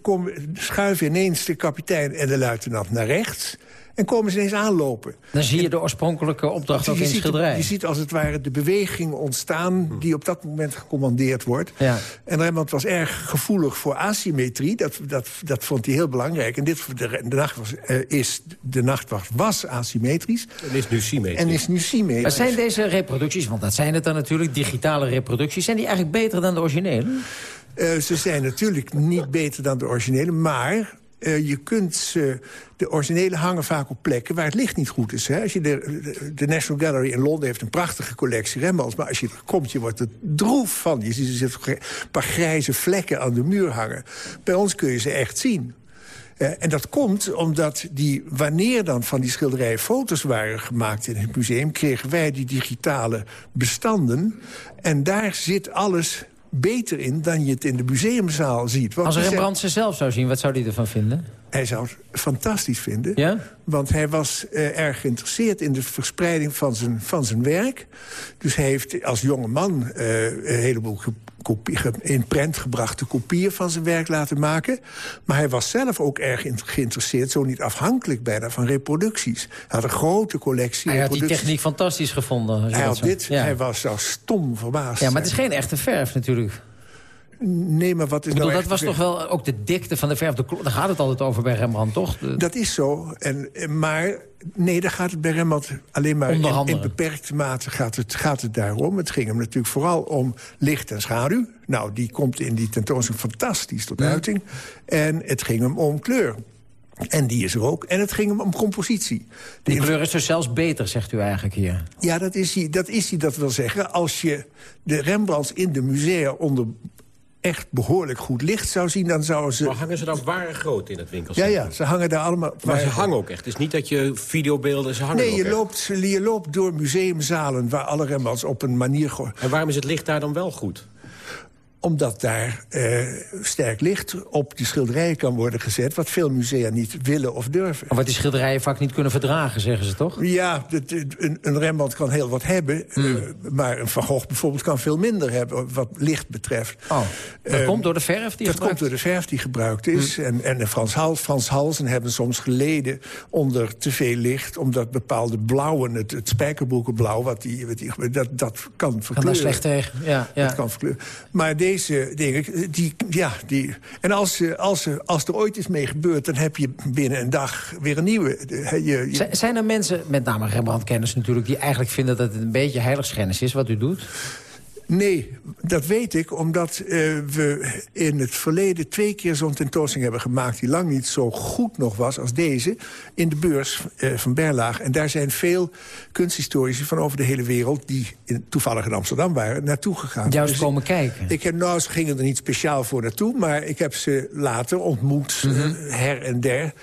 Kom, schuiven ineens de kapitein en de luitenant naar rechts... En komen ze ineens aanlopen. Dan zie je de oorspronkelijke opdracht ook in het schilderij. Je ziet als het ware de beweging ontstaan... die op dat moment gecommandeerd wordt. Ja. En Rembrandt was erg gevoelig voor asymmetrie. Dat, dat, dat vond hij heel belangrijk. En dit, de, de, nacht was, uh, is, de nachtwacht was asymmetrisch. En is nu symmetrisch. En is nu symmetrisch. Maar zijn deze reproducties, want dat zijn het dan natuurlijk... digitale reproducties, zijn die eigenlijk beter dan de originele? Uh, ze zijn natuurlijk niet beter dan de originele, maar... Uh, je kunt ze, de originele hangen vaak op plekken waar het licht niet goed is. Hè? Als je de, de, National Gallery in Londen heeft een prachtige collectie Rembrandts... maar als je er komt, je wordt er droef van. Je ziet er een paar grijze vlekken aan de muur hangen. Bij ons kun je ze echt zien. Uh, en dat komt omdat die, wanneer dan van die schilderijen foto's waren gemaakt in het museum... kregen wij die digitale bestanden. En daar zit alles beter in dan je het in de museumzaal ziet. Want Als Rembrandt ze zelf zou zien, wat zou hij ervan vinden? Hij zou het fantastisch vinden. Ja? Want hij was uh, erg geïnteresseerd in de verspreiding van zijn, van zijn werk. Dus hij heeft als jonge man uh, een heleboel kopie, in prent gebrachte kopieën van zijn werk laten maken. Maar hij was zelf ook erg geïnteresseerd, zo niet afhankelijk bijna, van reproducties. Hij had een grote collectie Hij had die techniek fantastisch gevonden. Hij, had dit, ja. hij was zo stom verbaasd. Ja, maar het is geen echte verf natuurlijk. Nee, maar wat is ik bedoel, nou dat was toch wel ook de dikte van de verf. De, daar gaat het altijd over bij Rembrandt, toch? De... Dat is zo. En, maar nee, daar gaat het bij Rembrandt alleen maar in, in, beperkte mate gaat het, gaat het daarom. Het ging hem natuurlijk vooral om licht en schaduw. Nou, die komt in die tentoonstelling fantastisch tot uiting. En het ging hem om kleur. En die is er ook. En het ging hem om compositie. De die kleur is dus zelfs beter, zegt u eigenlijk hier. Ja, dat is hij. Dat, is hij, dat wil zeggen, als je de Rembrandts in de musea onder echt behoorlijk goed licht zou zien, dan zouden ze... Maar hangen ze dan ware groot in het winkel? Ja, ja, ze hangen daar allemaal... Maar ze hangen ook echt. Het is niet dat je videobeelden... Ze hangen nee, je echt. loopt, je loopt door museumzalen waar alle Rembrandts op een manier... En waarom is het licht daar dan wel goed? Omdat daar uh, sterk licht op die schilderijen kan worden gezet... wat veel musea niet willen of durven. Maar wat die schilderijen vaak niet kunnen verdragen, zeggen ze toch? Ja, het, een, een, Rembrandt kan heel wat hebben... Mm. Uh, maar een Van Gogh bijvoorbeeld kan veel minder hebben... wat licht betreft. Oh, dat uh, komt door de verf die Dat komt door de verf die gebruikt is. Mm. En, en Frans, Hals, Frans Halsen hebben soms geleden onder te veel licht... omdat bepaalde blauwen, het, het spijkerbroekenblauw... Wat die, wat die, dat, dat kan verkleuren. Kan daar slecht tegen, ja. ja. Dat kan verkleuren. Maar deze deze dingen, die, ja, die... En als, als, als er ooit iets mee gebeurt, dan heb je binnen een dag weer een nieuwe. Je, je... Zijn er mensen, met name Rembrandt-kenners natuurlijk... die eigenlijk vinden dat het een beetje heiligschennis is wat u doet? Nee, dat weet ik, omdat uh, we in het verleden twee keer zo'n tentoonstelling hebben gemaakt... die lang niet zo goed nog was als deze, in de beurs uh, van Berlaag. En daar zijn veel kunsthistorici van over de hele wereld... die in, toevallig in Amsterdam waren, naartoe gegaan. Juist dus komen kijken? Ik heb, nou, ze gingen er niet speciaal voor naartoe... maar ik heb ze later ontmoet, mm -hmm. uh, her en der.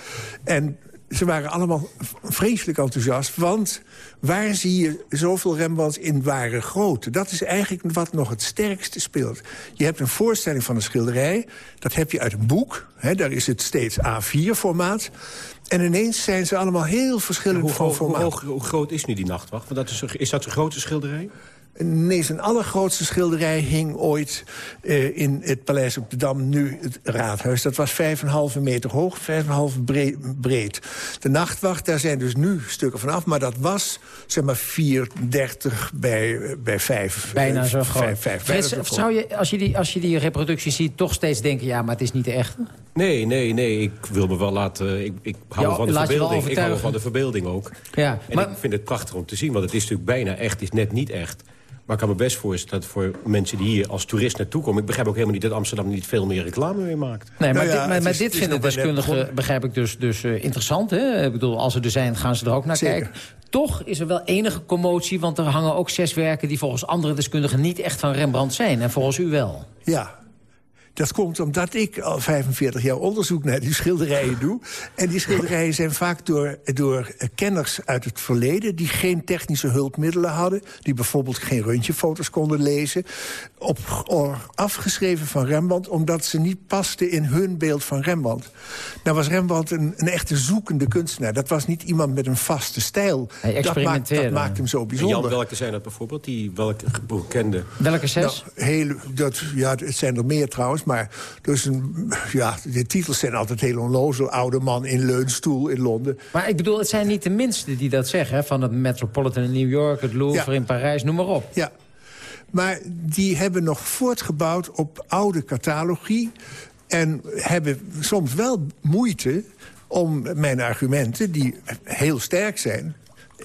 En ze waren allemaal vreselijk enthousiast, want waar zie je zoveel Rembrandts in ware grootte? Dat is eigenlijk wat nog het sterkste speelt. Je hebt een voorstelling van een schilderij, dat heb je uit een boek. Hè, daar is het steeds A4-formaat. En ineens zijn ze allemaal heel verschillend hoe, van formaat. Hoe, hoe, groot is nu die nachtwacht? Want dat is, is dat zijn grote schilderij? Nee, zijn allergrootste schilderij hing ooit uh, in het Paleis op de Dam, nu het Raadhuis. Dat was 5,5 meter hoog, 5,5 breed. De nachtwacht, daar zijn dus nu stukken vanaf, maar dat was zeg maar 4,30 bij, bij 5. Bijna zo groot. 5, 5, Frits, zou je, als je, die, als je die reproductie ziet, toch steeds denken... ja, maar het is niet echt? Nee, nee, nee. Ik wil me wel laten... Ik, ik hou Ja, van de verbeelding. Ik hou van de verbeelding ook. Ja, En maar- ik vind het prachtig om te zien. Want het is natuurlijk bijna echt. Het is net niet echt. Maar ik kan me best voorstellen dat voor mensen die hier als toerist naartoe komen... ik begrijp ook helemaal niet dat Amsterdam niet veel meer reclame mee maakt. Nee, maar, Nou ja, dit, maar, maar is- dit vinden deskundigen, begrijp ik, dus, dus eh, interessant. Hè? Ik bedoel, als ze er zijn, gaan ze er ook naar Zeker. kijken. Toch is er wel enige commotie, want er hangen ook zes werken... die volgens andere deskundigen niet echt van Rembrandt zijn. En volgens u wel. Ja. Dat komt omdat ik al 45 jaar onderzoek naar die schilderijen doe. En die schilderijen zijn vaak door, door eh, kenners uit het verleden... die geen technische hulpmiddelen hadden. Die bijvoorbeeld geen röntgenfoto's konden lezen. Op, or- afgeschreven van Rembrandt omdat ze niet pasten in hun beeld van Rembrandt. Nou was Rembrandt een, een echte zoekende kunstenaar. Dat was niet iemand met een vaste stijl. Hij dat, maakt, dat experimenteerde. maakt hem zo En bijzonder. Jan, welke zijn dat bijvoorbeeld? Die welke bekende... Welke zes? Nou, hele, dat, ja, het zijn er meer trouwens, maar dus een, ja, de titels zijn altijd heel onnozel. Oude man in leunstoel in Londen. Maar ik bedoel, het zijn niet de minste die dat zeggen. hè, Van het Metropolitan in New York, het Louvre Ja. in Parijs, noem maar op. Ja. Maar die hebben nog voortgebouwd op oude catalogie... en hebben soms wel moeite om mijn argumenten, die heel sterk zijn...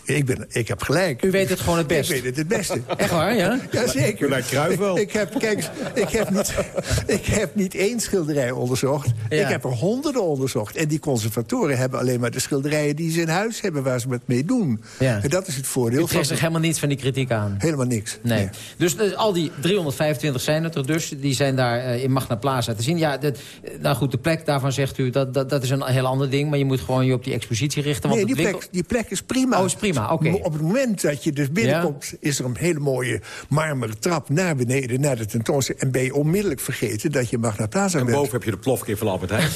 Ik, ben, ik heb gelijk. U weet het gewoon het best. Ik weet het het beste. Echt waar, ja? Jazeker. Cruijff wel. Ik heb, kijk, ik heb, niet, ik heb niet één schilderij onderzocht. Ja. Ik heb er honderden onderzocht. En die conservatoren hebben alleen maar de schilderijen die ze in huis hebben... waar ze met mee doen. Ja. En dat is het voordeel U trekt zich helemaal niets van die kritiek aan. Helemaal niks. Nee. Dus eh, al die 325 zijn het er dus. Die zijn daar eh, in Magna Plaza te zien. Ja, dat, eh, nou goed, de plek daarvan zegt u, dat, dat, dat is een heel ander ding. Maar je moet gewoon je op die expositie richten. Want Nee, die het plek, winkel- die plek is prima. Oh, is prima, oké. Op het moment dat je dus binnenkomt... is er een hele mooie marmeren trap naar beneden, naar de tentoonstelling. En ben je onmiddellijk vergeten dat je Magna Plaza En bent. boven heb je de plofkip van Albert Heijn.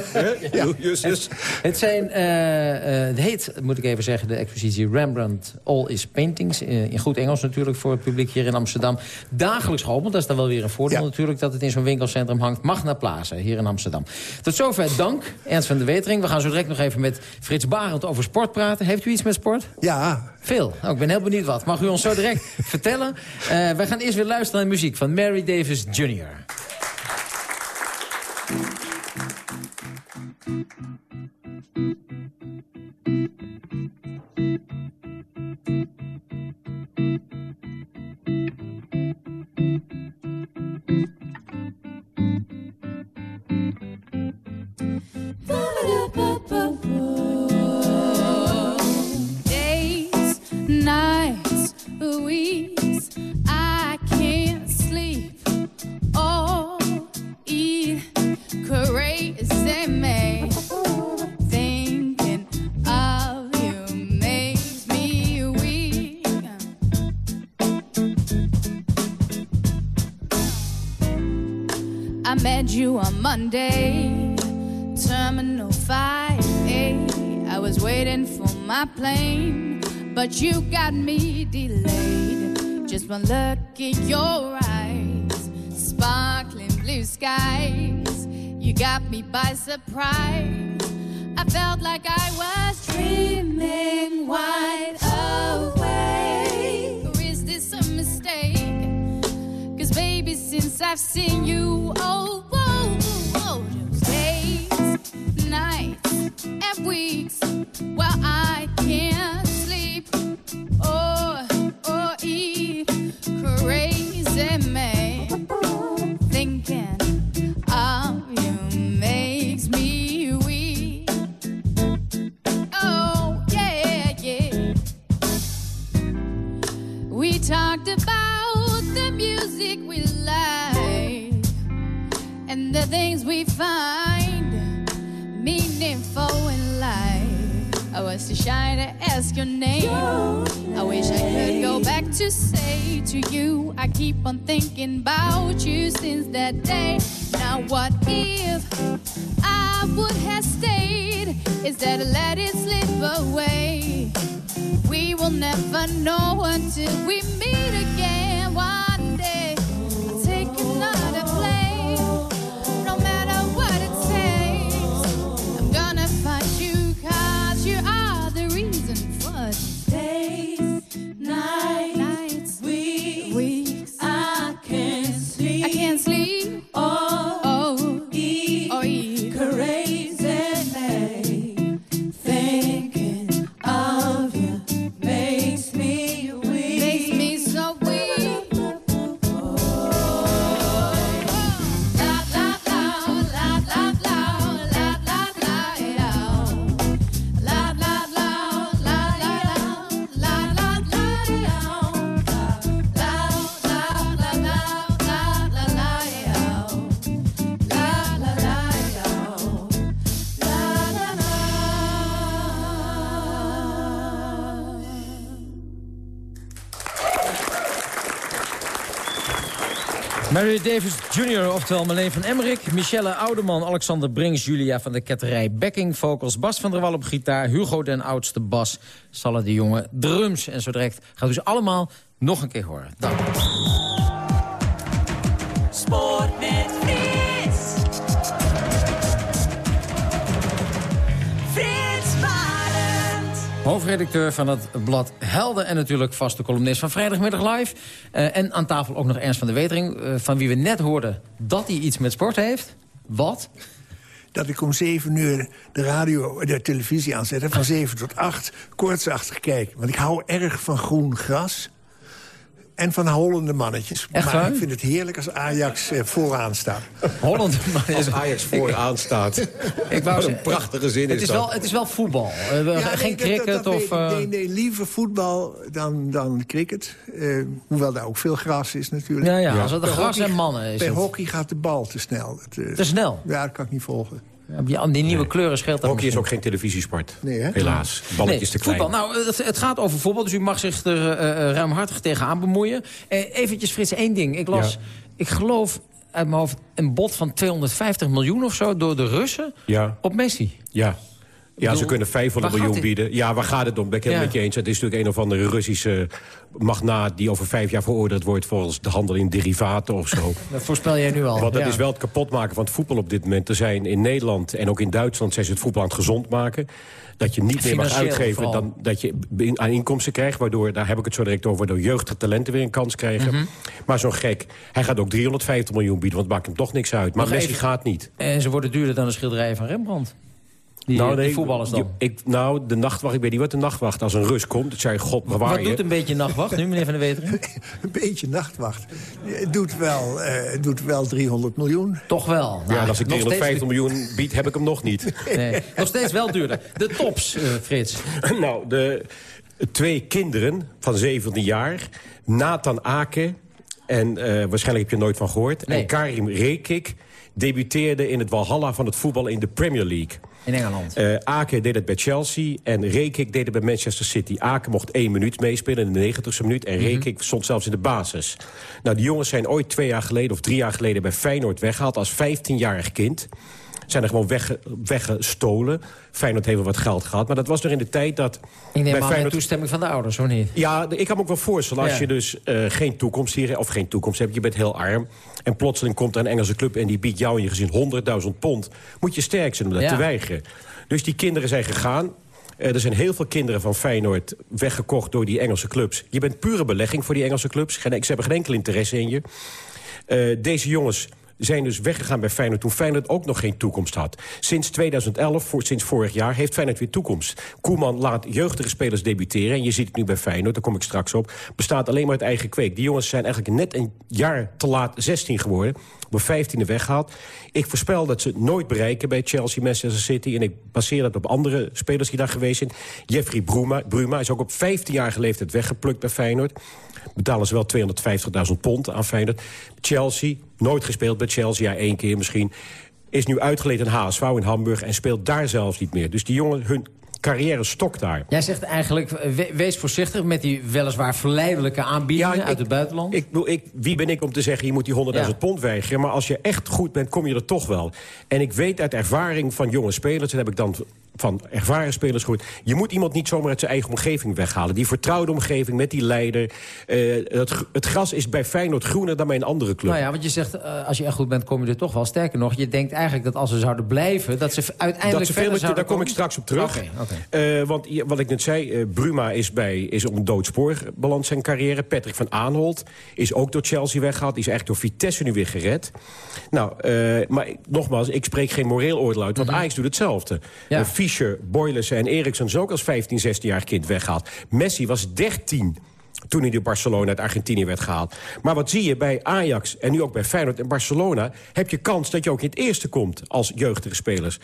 Justus. Het zijn, eh, eh, het heet, moet ik even zeggen, de expositie Rembrandt All is Paintings. eh, in goed Engels natuurlijk voor het publiek hier in Amsterdam. Dagelijks geopend, dat is dan wel weer een voordeel Ja. natuurlijk... dat het in zo'n winkelcentrum hangt. Magna Plaza, hier in Amsterdam. Tot zover dank, Ernst van de Wetering. We gaan zo direct nog even met Frits Barend over sport praten. Heeft u iets met sport? Ja, Veel. Nou, ik ben heel benieuwd wat. Mag u ons zo direct vertellen? Eh wij gaan eerst weer luisteren naar muziek van Mary Davis Jr. nights, weeks, I can't sleep or eat. Crazy me, thinking of you makes me weak. I met you on Monday, Terminal 5A. I was waiting for my plane, but you got me delayed. Just one look in your eyes, sparkling blue skies. You got me by surprise. I felt like I was dreaming wide awake. Or is this a mistake? Cause baby, since I've seen you, oh, whoa, whoa, those days, nights, and weeks, well, I can't or oh, oh, eat. Crazy man, thinking of you makes me weak. Oh, yeah, yeah. We talked about the music we like and the things we find life. I was too shy to ask your name. I wish I could go back to say to you, I keep on thinking about you since that day. Now, what if I would have stayed? Instead of let it slip away. We will never know until we meet again one Mary Davis Jr., oftewel Marleen van Emmerik... Michelle Oudeman, Alexander Brings, Julia van de Ketterij... Backing vocals, Bas van der Wal op gitaar... Hugo den Oudste bas, Salle de Jonge drums. En zo direct gaat u ze allemaal nog een keer horen. Dank. Hoofdredacteur van het blad Helden... en natuurlijk vaste columnist van Vrijdagmiddag Live. Eh, en aan tafel ook nog Ernst van de Wetering... eh, van wie we net hoorden dat hij iets met sport heeft. Wat? dat ik om zeven uur de radio, de televisie aanzet... en van zeven tot acht koortsachtig kijk. Want ik hou erg van groen gras en van hollende mannetjes. Echt maar waar? ik vind het heerlijk als Ajax eh, vooraan staat. Holland. Als Ajax vooraan staat. Ik wou een prachtige zin het is is, dat. wel, het is wel voetbal. Eh, Ja, geen nee, cricket dat of... eh, Nee, nee, liever voetbal dan, dan cricket. Hoewel daar ook veel gras is natuurlijk. Ja, ja, als het Bij gras en hockey- mannen is Bij het. hockey gaat de bal te snel. Eh, Te snel? Ja, dat kan ik niet volgen. Ja, die, die nieuwe kleuren scheelt dat Hockey is ook geen televisiesport. Nee, hè? Helaas. Balletjes Nee, te klein. Voetbal. Nou, het, het gaat over voetbal, dus u mag zich er eh, eh, ruimhartig tegenaan bemoeien. Eh, eventjes, Frits, één ding. Ik las, Ja. ik geloof uit mijn hoofd, een bod van 250 miljoen of zo... door de Russen Ja, op Messi. ja. Ja, ze kunnen 500 waar gaat miljoen bieden. Ja, waar gaat het om? Ben ik Ja. met je eens. Het is natuurlijk een of andere Russische magnaat... die over vijf jaar veroordeeld wordt... volgens de handel in derivaten of zo. Dat voorspel jij nu al. Want dat ja. is wel het kapotmaken van het voetbal op dit moment. Er zijn in Nederland en ook in Duitsland zijn ze het voetbal aan het gezond maken. Dat je niet meer mag uitgeven vooral. dan dat je aan inkomsten krijgt. Waardoor, daar heb ik het zo direct over, waardoor jeugdige talenten weer een kans krijgen. Mhm. Maar zo'n gek, hij gaat ook 350 miljoen bieden. Want het maakt hem toch niks uit. Maar Nog Messi even- gaat niet. En ze worden duurder dan de schilderijen van Rembrandt. Die, die voetballers dan. Ik, nou, de nachtwacht, ik weet niet wat de nachtwacht als een Rus komt. Dat zei God bewaar Wat je. doet een beetje nachtwacht nu, meneer Van der Wetering? Een beetje nachtwacht. Het doet wel, eh, het doet wel 300 miljoen. Toch wel. Ja, Nou, en als ik nog 350 steeds- miljoen bied, heb ik hem nog niet. Nee, nog steeds wel duurder. De tops, eh, Frits. nou, de twee kinderen van 17 jaar. Nathan Ake. En eh, waarschijnlijk heb je er nooit van gehoord. Nee. En Karim Rekik debuteerde in het Walhalla van het voetbal in de Premier League. In Engeland. Eh Ake deed het bij Chelsea en Rekik deed het bij Manchester City. Ake mocht één minuut meespelen in de 90ste minuut... en Rekik stond zelfs in de basis. Nou, die jongens zijn ooit twee jaar geleden of drie jaar geleden... bij Feyenoord weggehaald als 15-jarig kind zijn er gewoon wegge- weggestolen. Feyenoord heeft wel wat geld gehad. Maar dat was nog in de tijd dat... Ik neem bij aan Feyenoord- toestemming van de ouders, of niet? ja, ik kan me ook wel voorstellen. Als Ja. je dus eh, geen toekomst hier... of geen toekomst hebt, je bent heel arm... en plotseling komt er een Engelse club... en die biedt jou en je gezin 100.000 pond... moet je sterk zijn om dat Ja. te weigeren. Dus die kinderen zijn gegaan... Eh, er zijn heel veel kinderen van Feyenoord weggekocht door die Engelse clubs. Je bent pure belegging voor die Engelse clubs. Geen, ze hebben geen enkel interesse in je. Eh, deze jongens zijn dus weggegaan bij Feyenoord... toen Feyenoord ook nog geen toekomst had. Sinds 2011, voor, sinds vorig jaar, heeft Feyenoord weer toekomst. Koeman laat jeugdige spelers debuteren. En je ziet het nu bij Feyenoord, daar kom ik straks op. Bestaat alleen maar uit eigen kweek. Die jongens zijn eigenlijk net een jaar te laat 16 geworden. Op een 15e weggehaald. Ik voorspel dat ze het nooit bereiken bij Chelsea, Manchester City. En ik baseer dat op andere spelers die daar geweest zijn. Jeffrey Bruma, Bruma is ook op 15-jarige leeftijd weggeplukt bij Feyenoord. Betalen ze wel 250.000 pond aan Feyenoord. Chelsea, nooit gespeeld bij Chelsea, ja één keer misschien. Is nu uitgeleend aan HSV in Hamburg en speelt daar zelfs niet meer. Dus die jongen, hun carrière stokt daar. Jij zegt eigenlijk, we- wees voorzichtig met die weliswaar verleidelijke aanbiedingen uit het buitenland. Ik, bedoel, ik, wie ben ik om te zeggen, je moet die 100.000 Ja. pond weigeren. Maar als je echt goed bent, kom je er toch wel. En ik weet uit ervaring van jonge spelers... dat heb ik dan van ervaren spelers gehoord... je moet iemand niet zomaar uit zijn eigen omgeving weghalen. Die vertrouwde omgeving met die leider. Eh, het, het gras is bij Feyenoord groener dan bij een andere club. Nou ja, want je zegt, eh, als je echt goed bent, kom je er toch wel. Sterker nog, je denkt eigenlijk dat als ze zouden blijven... dat ze uiteindelijk dat ze verder zouden daar kom ik straks op terug. Eh, want wat ik net zei, Bruma is, bij, is op een doodspoor beland zijn carrière. Patrick van Aanholt is ook door Chelsea weggehaald. Die is eigenlijk door Vitesse nu weer gered. Nou, maar nogmaals, ik spreek geen moreel oordeel uit. Want Ajax doet hetzelfde. Ja. Fischer, Boylissen en Eriksen ook als 15, 16-jarig kind weggehaald. Messi was 13 toen hij door Barcelona uit Argentinië werd gehaald. Maar wat zie je bij Ajax en nu ook bij Feyenoord en Barcelona... heb je kans dat je ook in het eerste komt als jeugdige spelers.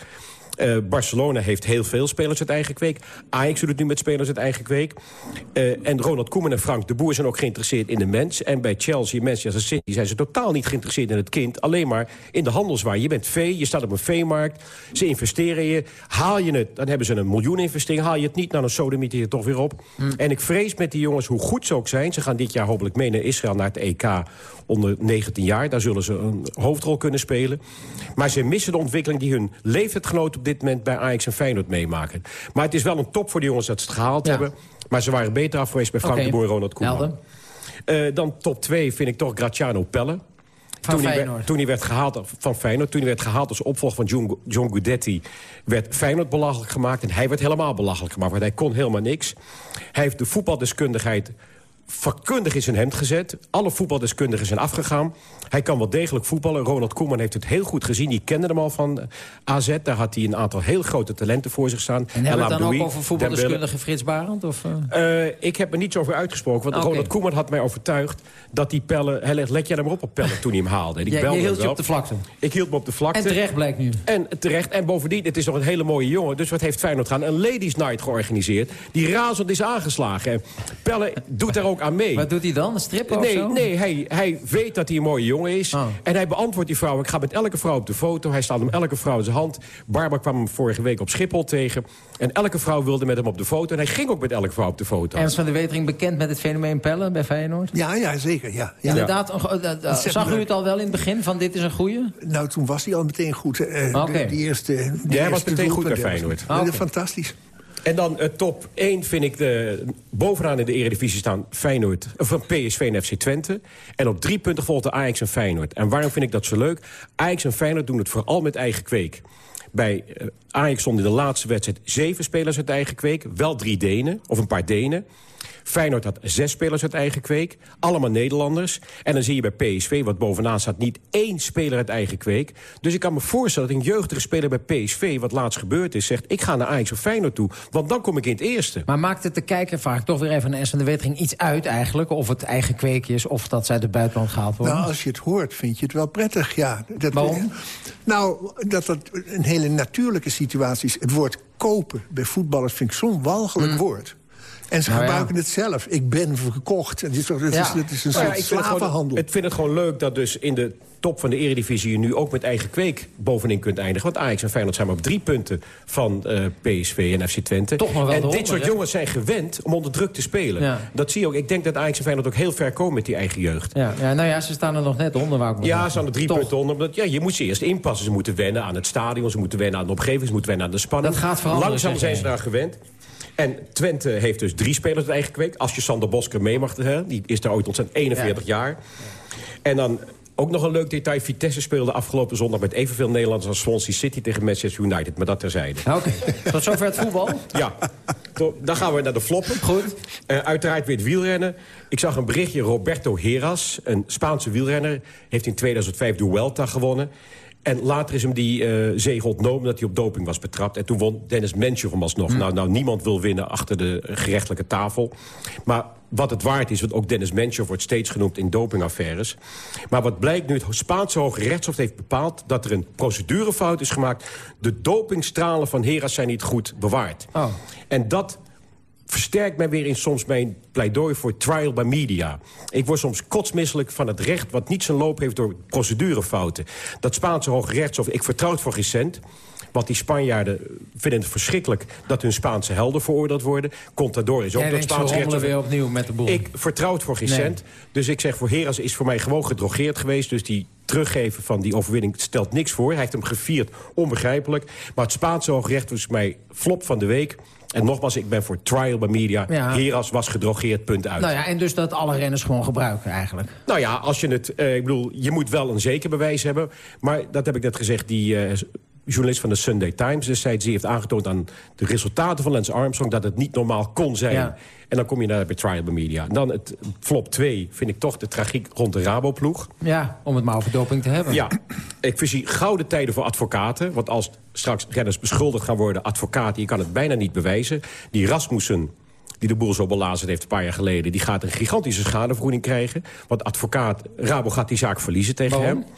Eh, Barcelona heeft heel veel spelers uit eigen kweek. Ajax doet het nu met spelers uit eigen kweek. Eh, en Ronald Koeman en Frank de Boer zijn ook geïnteresseerd in de mens. En bij Chelsea, Manchester City zijn ze totaal niet geïnteresseerd in het kind. Alleen maar in de handelswaar. Je bent vee, je staat op een veemarkt. Ze investeren in je. Haal je het, dan hebben ze een miljoen investering. Haal je het niet, nou dan sodemiet je toch weer op. En ik vrees met die jongens, hoe goed ze ook zijn... ze gaan dit jaar hopelijk mee naar Israël, naar het EK onder 19 jaar. Daar zullen ze een hoofdrol kunnen spelen. Maar ze missen de ontwikkeling die hun leeftijdgenoten op dit moment... bij Ajax en Feyenoord meemaken. Maar het is wel een top voor die jongens dat ze het gehaald hebben. Maar ze waren beter af geweest bij Frank de Boer en Ronald Koeman. Eh, dan top 2 vind ik toch Graziano Pelle. Toen, hij werd, toen hij werd gehaald van Feyenoord, toen hij werd gehaald als opvolger van John, John Guidetti, werd Feyenoord belachelijk gemaakt en hij werd helemaal belachelijk gemaakt, want hij kon helemaal niks. Hij heeft de voetbaldeskundigheid vakkundig in zijn hemd gezet. Alle voetbaldeskundigen zijn afgegaan. Hij kan wel degelijk voetballen. Ronald Koeman heeft het heel goed gezien. Die kende hem al van eh, AZ. Daar had hij een aantal heel grote talenten voor zich staan. En hebben we het dan ook over voetbaldeskundige Frits Barend? Of, eh? eh, ik heb er niet zo over uitgesproken. Want. Ronald Koeman had mij overtuigd dat die pellen... Hij let, let jij maar op op pellen toen hij hem haalde. En ik je belde hield hem je wel. op de vlakte. Ik hield me op de vlakte. En terecht blijkt nu. En terecht. En bovendien, het is nog een hele mooie jongen. Dus wat heeft Feyenoord gaan? Een ladies night georganiseerd. Die razend is aangeslagen. En Pelle doet daar ook aan mee. Wat doet hij dan? Een stripper of Nee, zo? nee hij, hij weet dat hij een mooie jongen is. Oh. En hij beantwoordt die vrouw. Ik ga met elke vrouw op de foto. Hij staat met elke vrouw in zijn hand. Barbara kwam hem vorige week op Schiphol tegen. En elke vrouw wilde met hem op de foto. En hij ging ook met elke vrouw op de foto. Ernst van de Wetering bekend met het fenomeen pellen bij Feyenoord? Ja, ja, zeker. Ja, ja. Inderdaad, eh, eh, eh, zag u het al wel in het begin van dit is een goeie? Nou, toen was hij al meteen goed. eh, Oké. de, die eerste, die Ja, hij was eerste meteen goed bij Feyenoord. Oké. Fantastisch. En dan uh, top 1 vind ik de, bovenaan in de eredivisie staan Feyenoord, van PSV en FC Twente. En op drie punten volgt de Ajax en Feyenoord. En waarom vind ik dat zo leuk? Ajax en Feyenoord doen het vooral met eigen kweek. Bij eh, Ajax stonden in de laatste wedstrijd zeven spelers uit eigen kweek. Wel drie Denen, of een paar Denen. Feyenoord had zes spelers uit eigen kweek. Allemaal Nederlanders. En dan zie je bij PSV, wat bovenaan staat, niet één speler uit eigen kweek. Dus ik kan me voorstellen dat een jeugdige speler bij PSV... wat laatst gebeurd is, zegt... ik ga naar Ajax of Feyenoord toe, want dan kom ik in het eerste. Maar maakt het de kijker, vraag ik toch weer even naar Ernst van de Wetering... iets uit eigenlijk? Of het eigen kweekje is, of dat zij het buitenland gehaald worden? Nou, als je het hoort, vind je het wel prettig, ja. Dat, Waarom? Nou, dat dat een hele natuurlijke situatie is. Het woord kopen bij voetballers vind ik zo'n walgelijk woord. En ze Nou ja. gebruiken het zelf. Ik ben verkocht. Het is, is, het is een Nou ja, soort ik vind het gewoon- slavenhandel. Ik vind het gewoon leuk dat dus in de top van de eredivisie... je nu ook met eigen kweek bovenin kunt eindigen. Want Ajax en Feyenoord zijn maar op drie punten van eh, PSV en FC Twente. Toch nog wel en dit soort hè? jongens zijn gewend om onder druk te spelen. Ja. Dat zie je ook. Ik denk dat Ajax en Feyenoord ook heel ver komen met die eigen jeugd. Ja, ja, nou ja, ze staan er nog net onder, ik maar Ja, ze staan er drie Toch. punten onder. Omdat, ja, je moet ze eerst inpassen. Ze moeten wennen aan het stadion. Ze moeten wennen aan de omgeving. Ze moeten wennen aan de spanning. Dat gaat veranderen, Langzaam zijn ze daar gewend. En Twente heeft dus drie spelers uit eigen kweek. Als je Sander Bosker mee mag, hè, die is daar ooit ontzettend 41 jaar. En dan ook nog een leuk detail. Vitesse speelde afgelopen zondag met evenveel Nederlanders als Swansea City tegen Manchester United. Maar dat terzijde. Oké, tot zover het voetbal. Ja, dan gaan we naar de floppen. Goed. Eh, uiteraard weer het wielrennen. Ik zag een berichtje. Roberto Heras, een Spaanse wielrenner... heeft in 2005 de Vuelta gewonnen. En later is hem die eh zege ontnomen dat hij op doping was betrapt. En toen won Dennis Menchov hem alsnog. Nou, nou, niemand wil winnen achter de gerechtelijke tafel. Maar wat het waard is, want ook Dennis Menchov wordt steeds genoemd in dopingaffaires. Maar wat blijkt nu, het Spaanse Hoge Rechtshof heeft bepaald... dat er een procedurefout is gemaakt. De dopingstralen van Heras zijn niet goed bewaard. Oh. En dat versterkt mij weer in soms mijn pleidooi voor trial by media. Ik word soms kotsmisselijk van het recht... wat niet zijn loop heeft door procedurefouten. Dat Spaanse Hoge Rechtshof, ik vertrouw het voor geen cent... Want die Spanjaarden vinden het verschrikkelijk dat hun Spaanse helden veroordeeld worden. Contador is ook Jij dat Spaanse rechtshof. weer opnieuw met de boel. Ik vertrouw het voor geen Nee. cent. Dus ik zeg voor Heras is voor mij gewoon gedrogeerd geweest. Dus die teruggeven van die overwinning stelt niks voor. Hij heeft hem gevierd, onbegrijpelijk. Maar het Spaanse Hoogrecht was mij flop van de week. En nogmaals, ik ben voor trial by media. Ja. Heras was gedrogeerd, punt uit. Nou ja, en dus dat alle renners gewoon gebruiken eigenlijk. Nou ja, als je het... eh, ik bedoel, je moet wel een zeker bewijs hebben. Maar dat heb ik net gezegd, die eh, journalist van de Sunday Times destijds... die heeft aangetoond aan de resultaten van Lance Armstrong... dat het niet normaal kon zijn. Ja. En dan kom je naar bij Trial by Media. En dan het flop 2 vind ik toch de tragiek rond de Raboploeg. Ja, om het maar over doping te hebben. Ja, ik voorzie gouden tijden voor advocaten. Want als straks renners beschuldigd gaan worden, advocaten... je kan het bijna niet bewijzen. Die Rasmussen, die de boel zo belazerd heeft een paar jaar geleden... die gaat een gigantische schadevergoeding krijgen. Want advocaat Rabo gaat die zaak verliezen tegen Waarom? hem.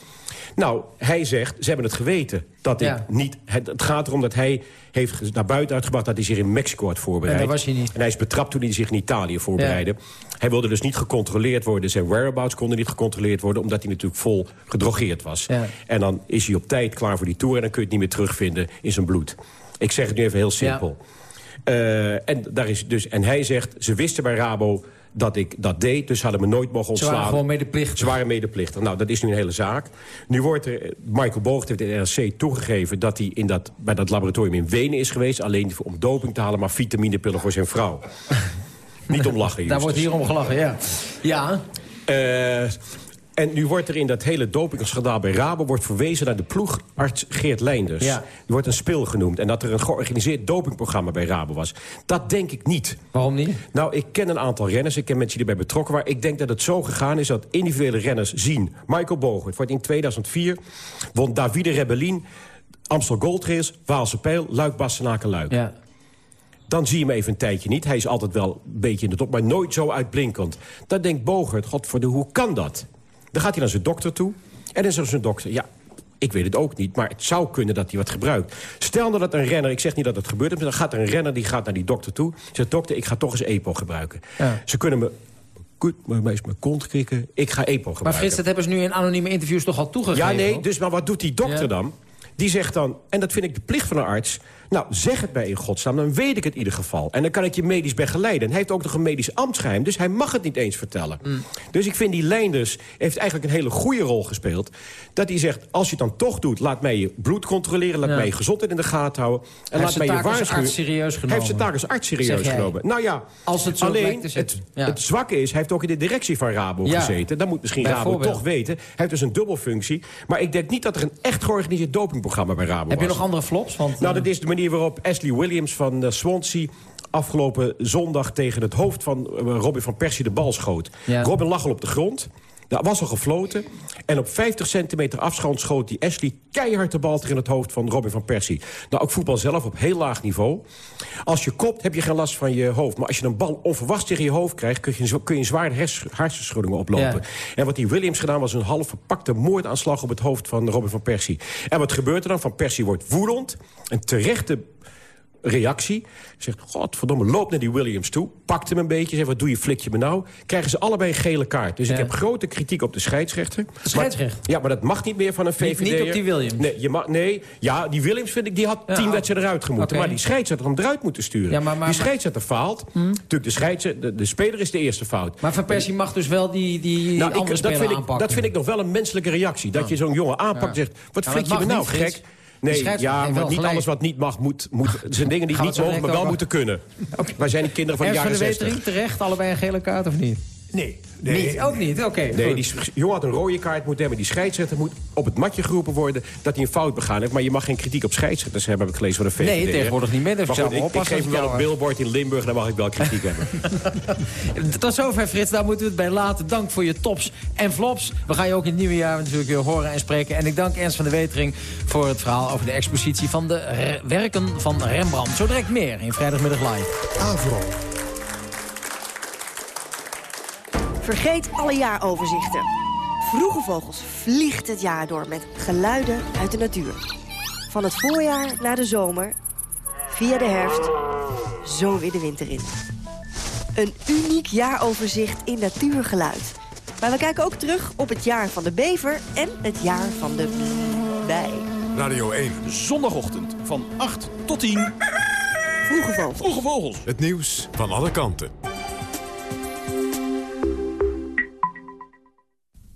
Nou, hij zegt, ze hebben het geweten. Dat ik Ja. niet, het, het gaat erom dat hij heeft naar buiten uitgebracht... dat hij zich in Mexico had voorbereid. En daar was hij niet. En hij is betrapt toen hij zich in Italië voorbereidde. Hij wilde dus niet gecontroleerd worden. Zijn whereabouts konden niet gecontroleerd worden... omdat hij natuurlijk vol gedrogeerd was. Ja. En dan is hij op tijd klaar voor die tour... en dan kun je het niet meer terugvinden in zijn bloed. Ik zeg het nu even heel simpel. Eh, en, daar is dus, en hij zegt, ze wisten bij Rabo dat ik dat deed... dus ze hadden me nooit mogen Ze ontslaan. waren gewoon medeplichtig. Ze waren medeplichtig. Nou, dat is nu een hele zaak. Nu wordt er... Michael Boogt heeft in de NRC toegegeven... dat hij in dat, bij dat laboratorium in Wenen is geweest... alleen om doping te halen, maar vitaminepillen voor zijn vrouw. Niet om lachen, Daar wordt hier om gelachen, ja. Ja, Eh, en nu wordt er in dat hele dopingschandaal bij Rabo... wordt verwezen naar de ploegarts Geert Leinders. Ja. Die wordt een spil genoemd. En dat er een georganiseerd dopingprogramma bij Rabo was. Dat denk ik niet. waarom niet? Nou, ik ken een aantal renners. Ik ken mensen die erbij betrokken waren. Ik denk dat het zo gegaan is dat individuele renners zien. Michael Bogert wordt in 2004... won Davide Rebellin, Amstel Gold Race, Waalse Pijl... Luik, Bastenaken, Luik. Ja. Dan zie je hem even een tijdje niet. Hij is altijd wel een beetje in de top, maar nooit zo uitblinkend. Dan denkt Bogert, god voor de, hoe kan dat? Dan gaat hij naar zijn dokter toe. En dan zegt zijn dokter, ja, ik weet het ook niet... maar het zou kunnen dat hij wat gebruikt. Stel nou dat een renner, ik zeg niet dat het gebeurt... maar dan gaat er een renner die gaat naar die dokter toe. Zegt, dokter, ik ga toch eens EPO gebruiken. Ja. Ze kunnen me goed, maar mij mijn kont krikken. Ik ga EPO gebruiken. Maar Frits, dat hebben ze nu in anonieme interviews toch al toegegeven? Ja, nee, dus maar wat doet die dokter Ja. dan? Die zegt dan, en dat vind ik de plicht van een arts... nou, zeg het mij in godsnaam, dan weet ik het in ieder geval. En dan kan ik je medisch begeleiden. En hij heeft ook nog een medisch ambtsgeheim, dus hij mag het niet eens vertellen. Mm. Dus ik vind die Leinders heeft eigenlijk een hele goede rol gespeeld. Dat hij zegt, als je het dan toch doet... laat mij je bloed controleren, laat Ja. mij je gezondheid in de gaten houden... en laat mij je waarschuwen. Hij heeft zijn taak als arts serieus genomen. Nou ja, Als het zo alleen het, zitten. Ja. het zwakke is... hij heeft ook in de directie van Rabo Ja. gezeten. Dan moet misschien Rabo toch weten. Hij heeft dus een dubbelfunctie. Maar ik denk niet dat er een echt georganiseerd dopingprogramma bij Rabo Heb je nog andere flops? Want, Nou, eh, dat is de manier waarop Ashley Williams van eh, Swansea... afgelopen zondag tegen het hoofd van eh, Robin van Persie de bal schoot. Ja. Robin lag al op de grond. Daar was al gefloten. En op 50 centimeter afstand schoot die Ashley keihard de bal tegen het hoofd van Robin van Persie. Nou, ook voetbal zelf op heel laag niveau. Als je kopt, heb je geen last van je hoofd. Maar als je een bal onverwachts tegen je hoofd krijgt... kun je, kun je zware hers- hersenschuddingen oplopen. Ja. En wat die Williams gedaan was een half verpakte moordaanslag... op het hoofd van Robin van Persie. En wat gebeurt er dan? Van Persie wordt woedend. Een terechte reactie. Zegt, godverdomme, loop naar die Williams toe. Pakt hem een beetje, zegt, wat doe je, flik je me nou? Krijgen ze allebei een gele kaart. Dus ik Ja. heb grote kritiek op de scheidsrechter. De scheidsrechter? Maar, ja, maar dat mag niet meer van een Niet- VVD. niet op die Williams? Nee, je mag, nee, ja, die Williams vind ik, die had Ja, tien oh. wedstrijden eruit gemoeten. Oké. Maar die scheidsrechter had hem eruit moeten sturen. Ja, maar- maar- die scheidsrechter faalt. Natuurlijk, de, scheidsrechter, de, de speler is de eerste fout. Maar Van Persie mag dus wel die, die Nou, andere ik, dat, vind ik, aanpakken. dat vind ik nog wel een menselijke reactie. Dat je zo'n jongen aanpakt en zegt... wat Ja, flik je me nou, niet, gek? Nee, ja, wel niet alles wat niet mag, moet, moet, het zijn dingen die niet mogen, maar wel moeten kunnen. Wij zijn die kinderen van de jaren de 60. Wetering, terecht, allebei een gele kaart of niet? Nee. nee niet, ook niet, oké. Nee, goed. die jongen had een rode kaart moeten hebben. Die scheidsrechter moet op het matje geroepen worden dat hij een fout begaan heeft. Maar je mag geen kritiek op scheidsrechters hebben, heb ik gelezen van de VVD. Nee, tegenwoordig niet meer. Daar Maar zou goed, ik ik, geef hem wel een billboard in Limburg, daar mag ik wel kritiek hebben. Tot zover, Frits. Daar moeten we het bij laten. Dank voor je tops en flops. We gaan je ook in het nieuwe jaar natuurlijk weer horen en spreken. En ik dank Ernst van de Wetering voor het verhaal over de expositie van de werken van Rembrandt. Zo direct meer in Vrijdagmiddag Live. Avro. Vergeet alle jaaroverzichten. Vroege Vogels vliegt het jaar door met geluiden uit de natuur. Van het voorjaar naar de zomer, via de herfst, zo weer de winter in. Een uniek jaaroverzicht in natuurgeluid. Maar we kijken ook terug op het jaar van de bever en het jaar van de bij. Radio 1. Zondagochtend van 8 tot 10. Vroege Vogels. Vroege Vogels. Het nieuws van alle kanten.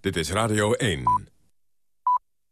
Dit is Radio 1.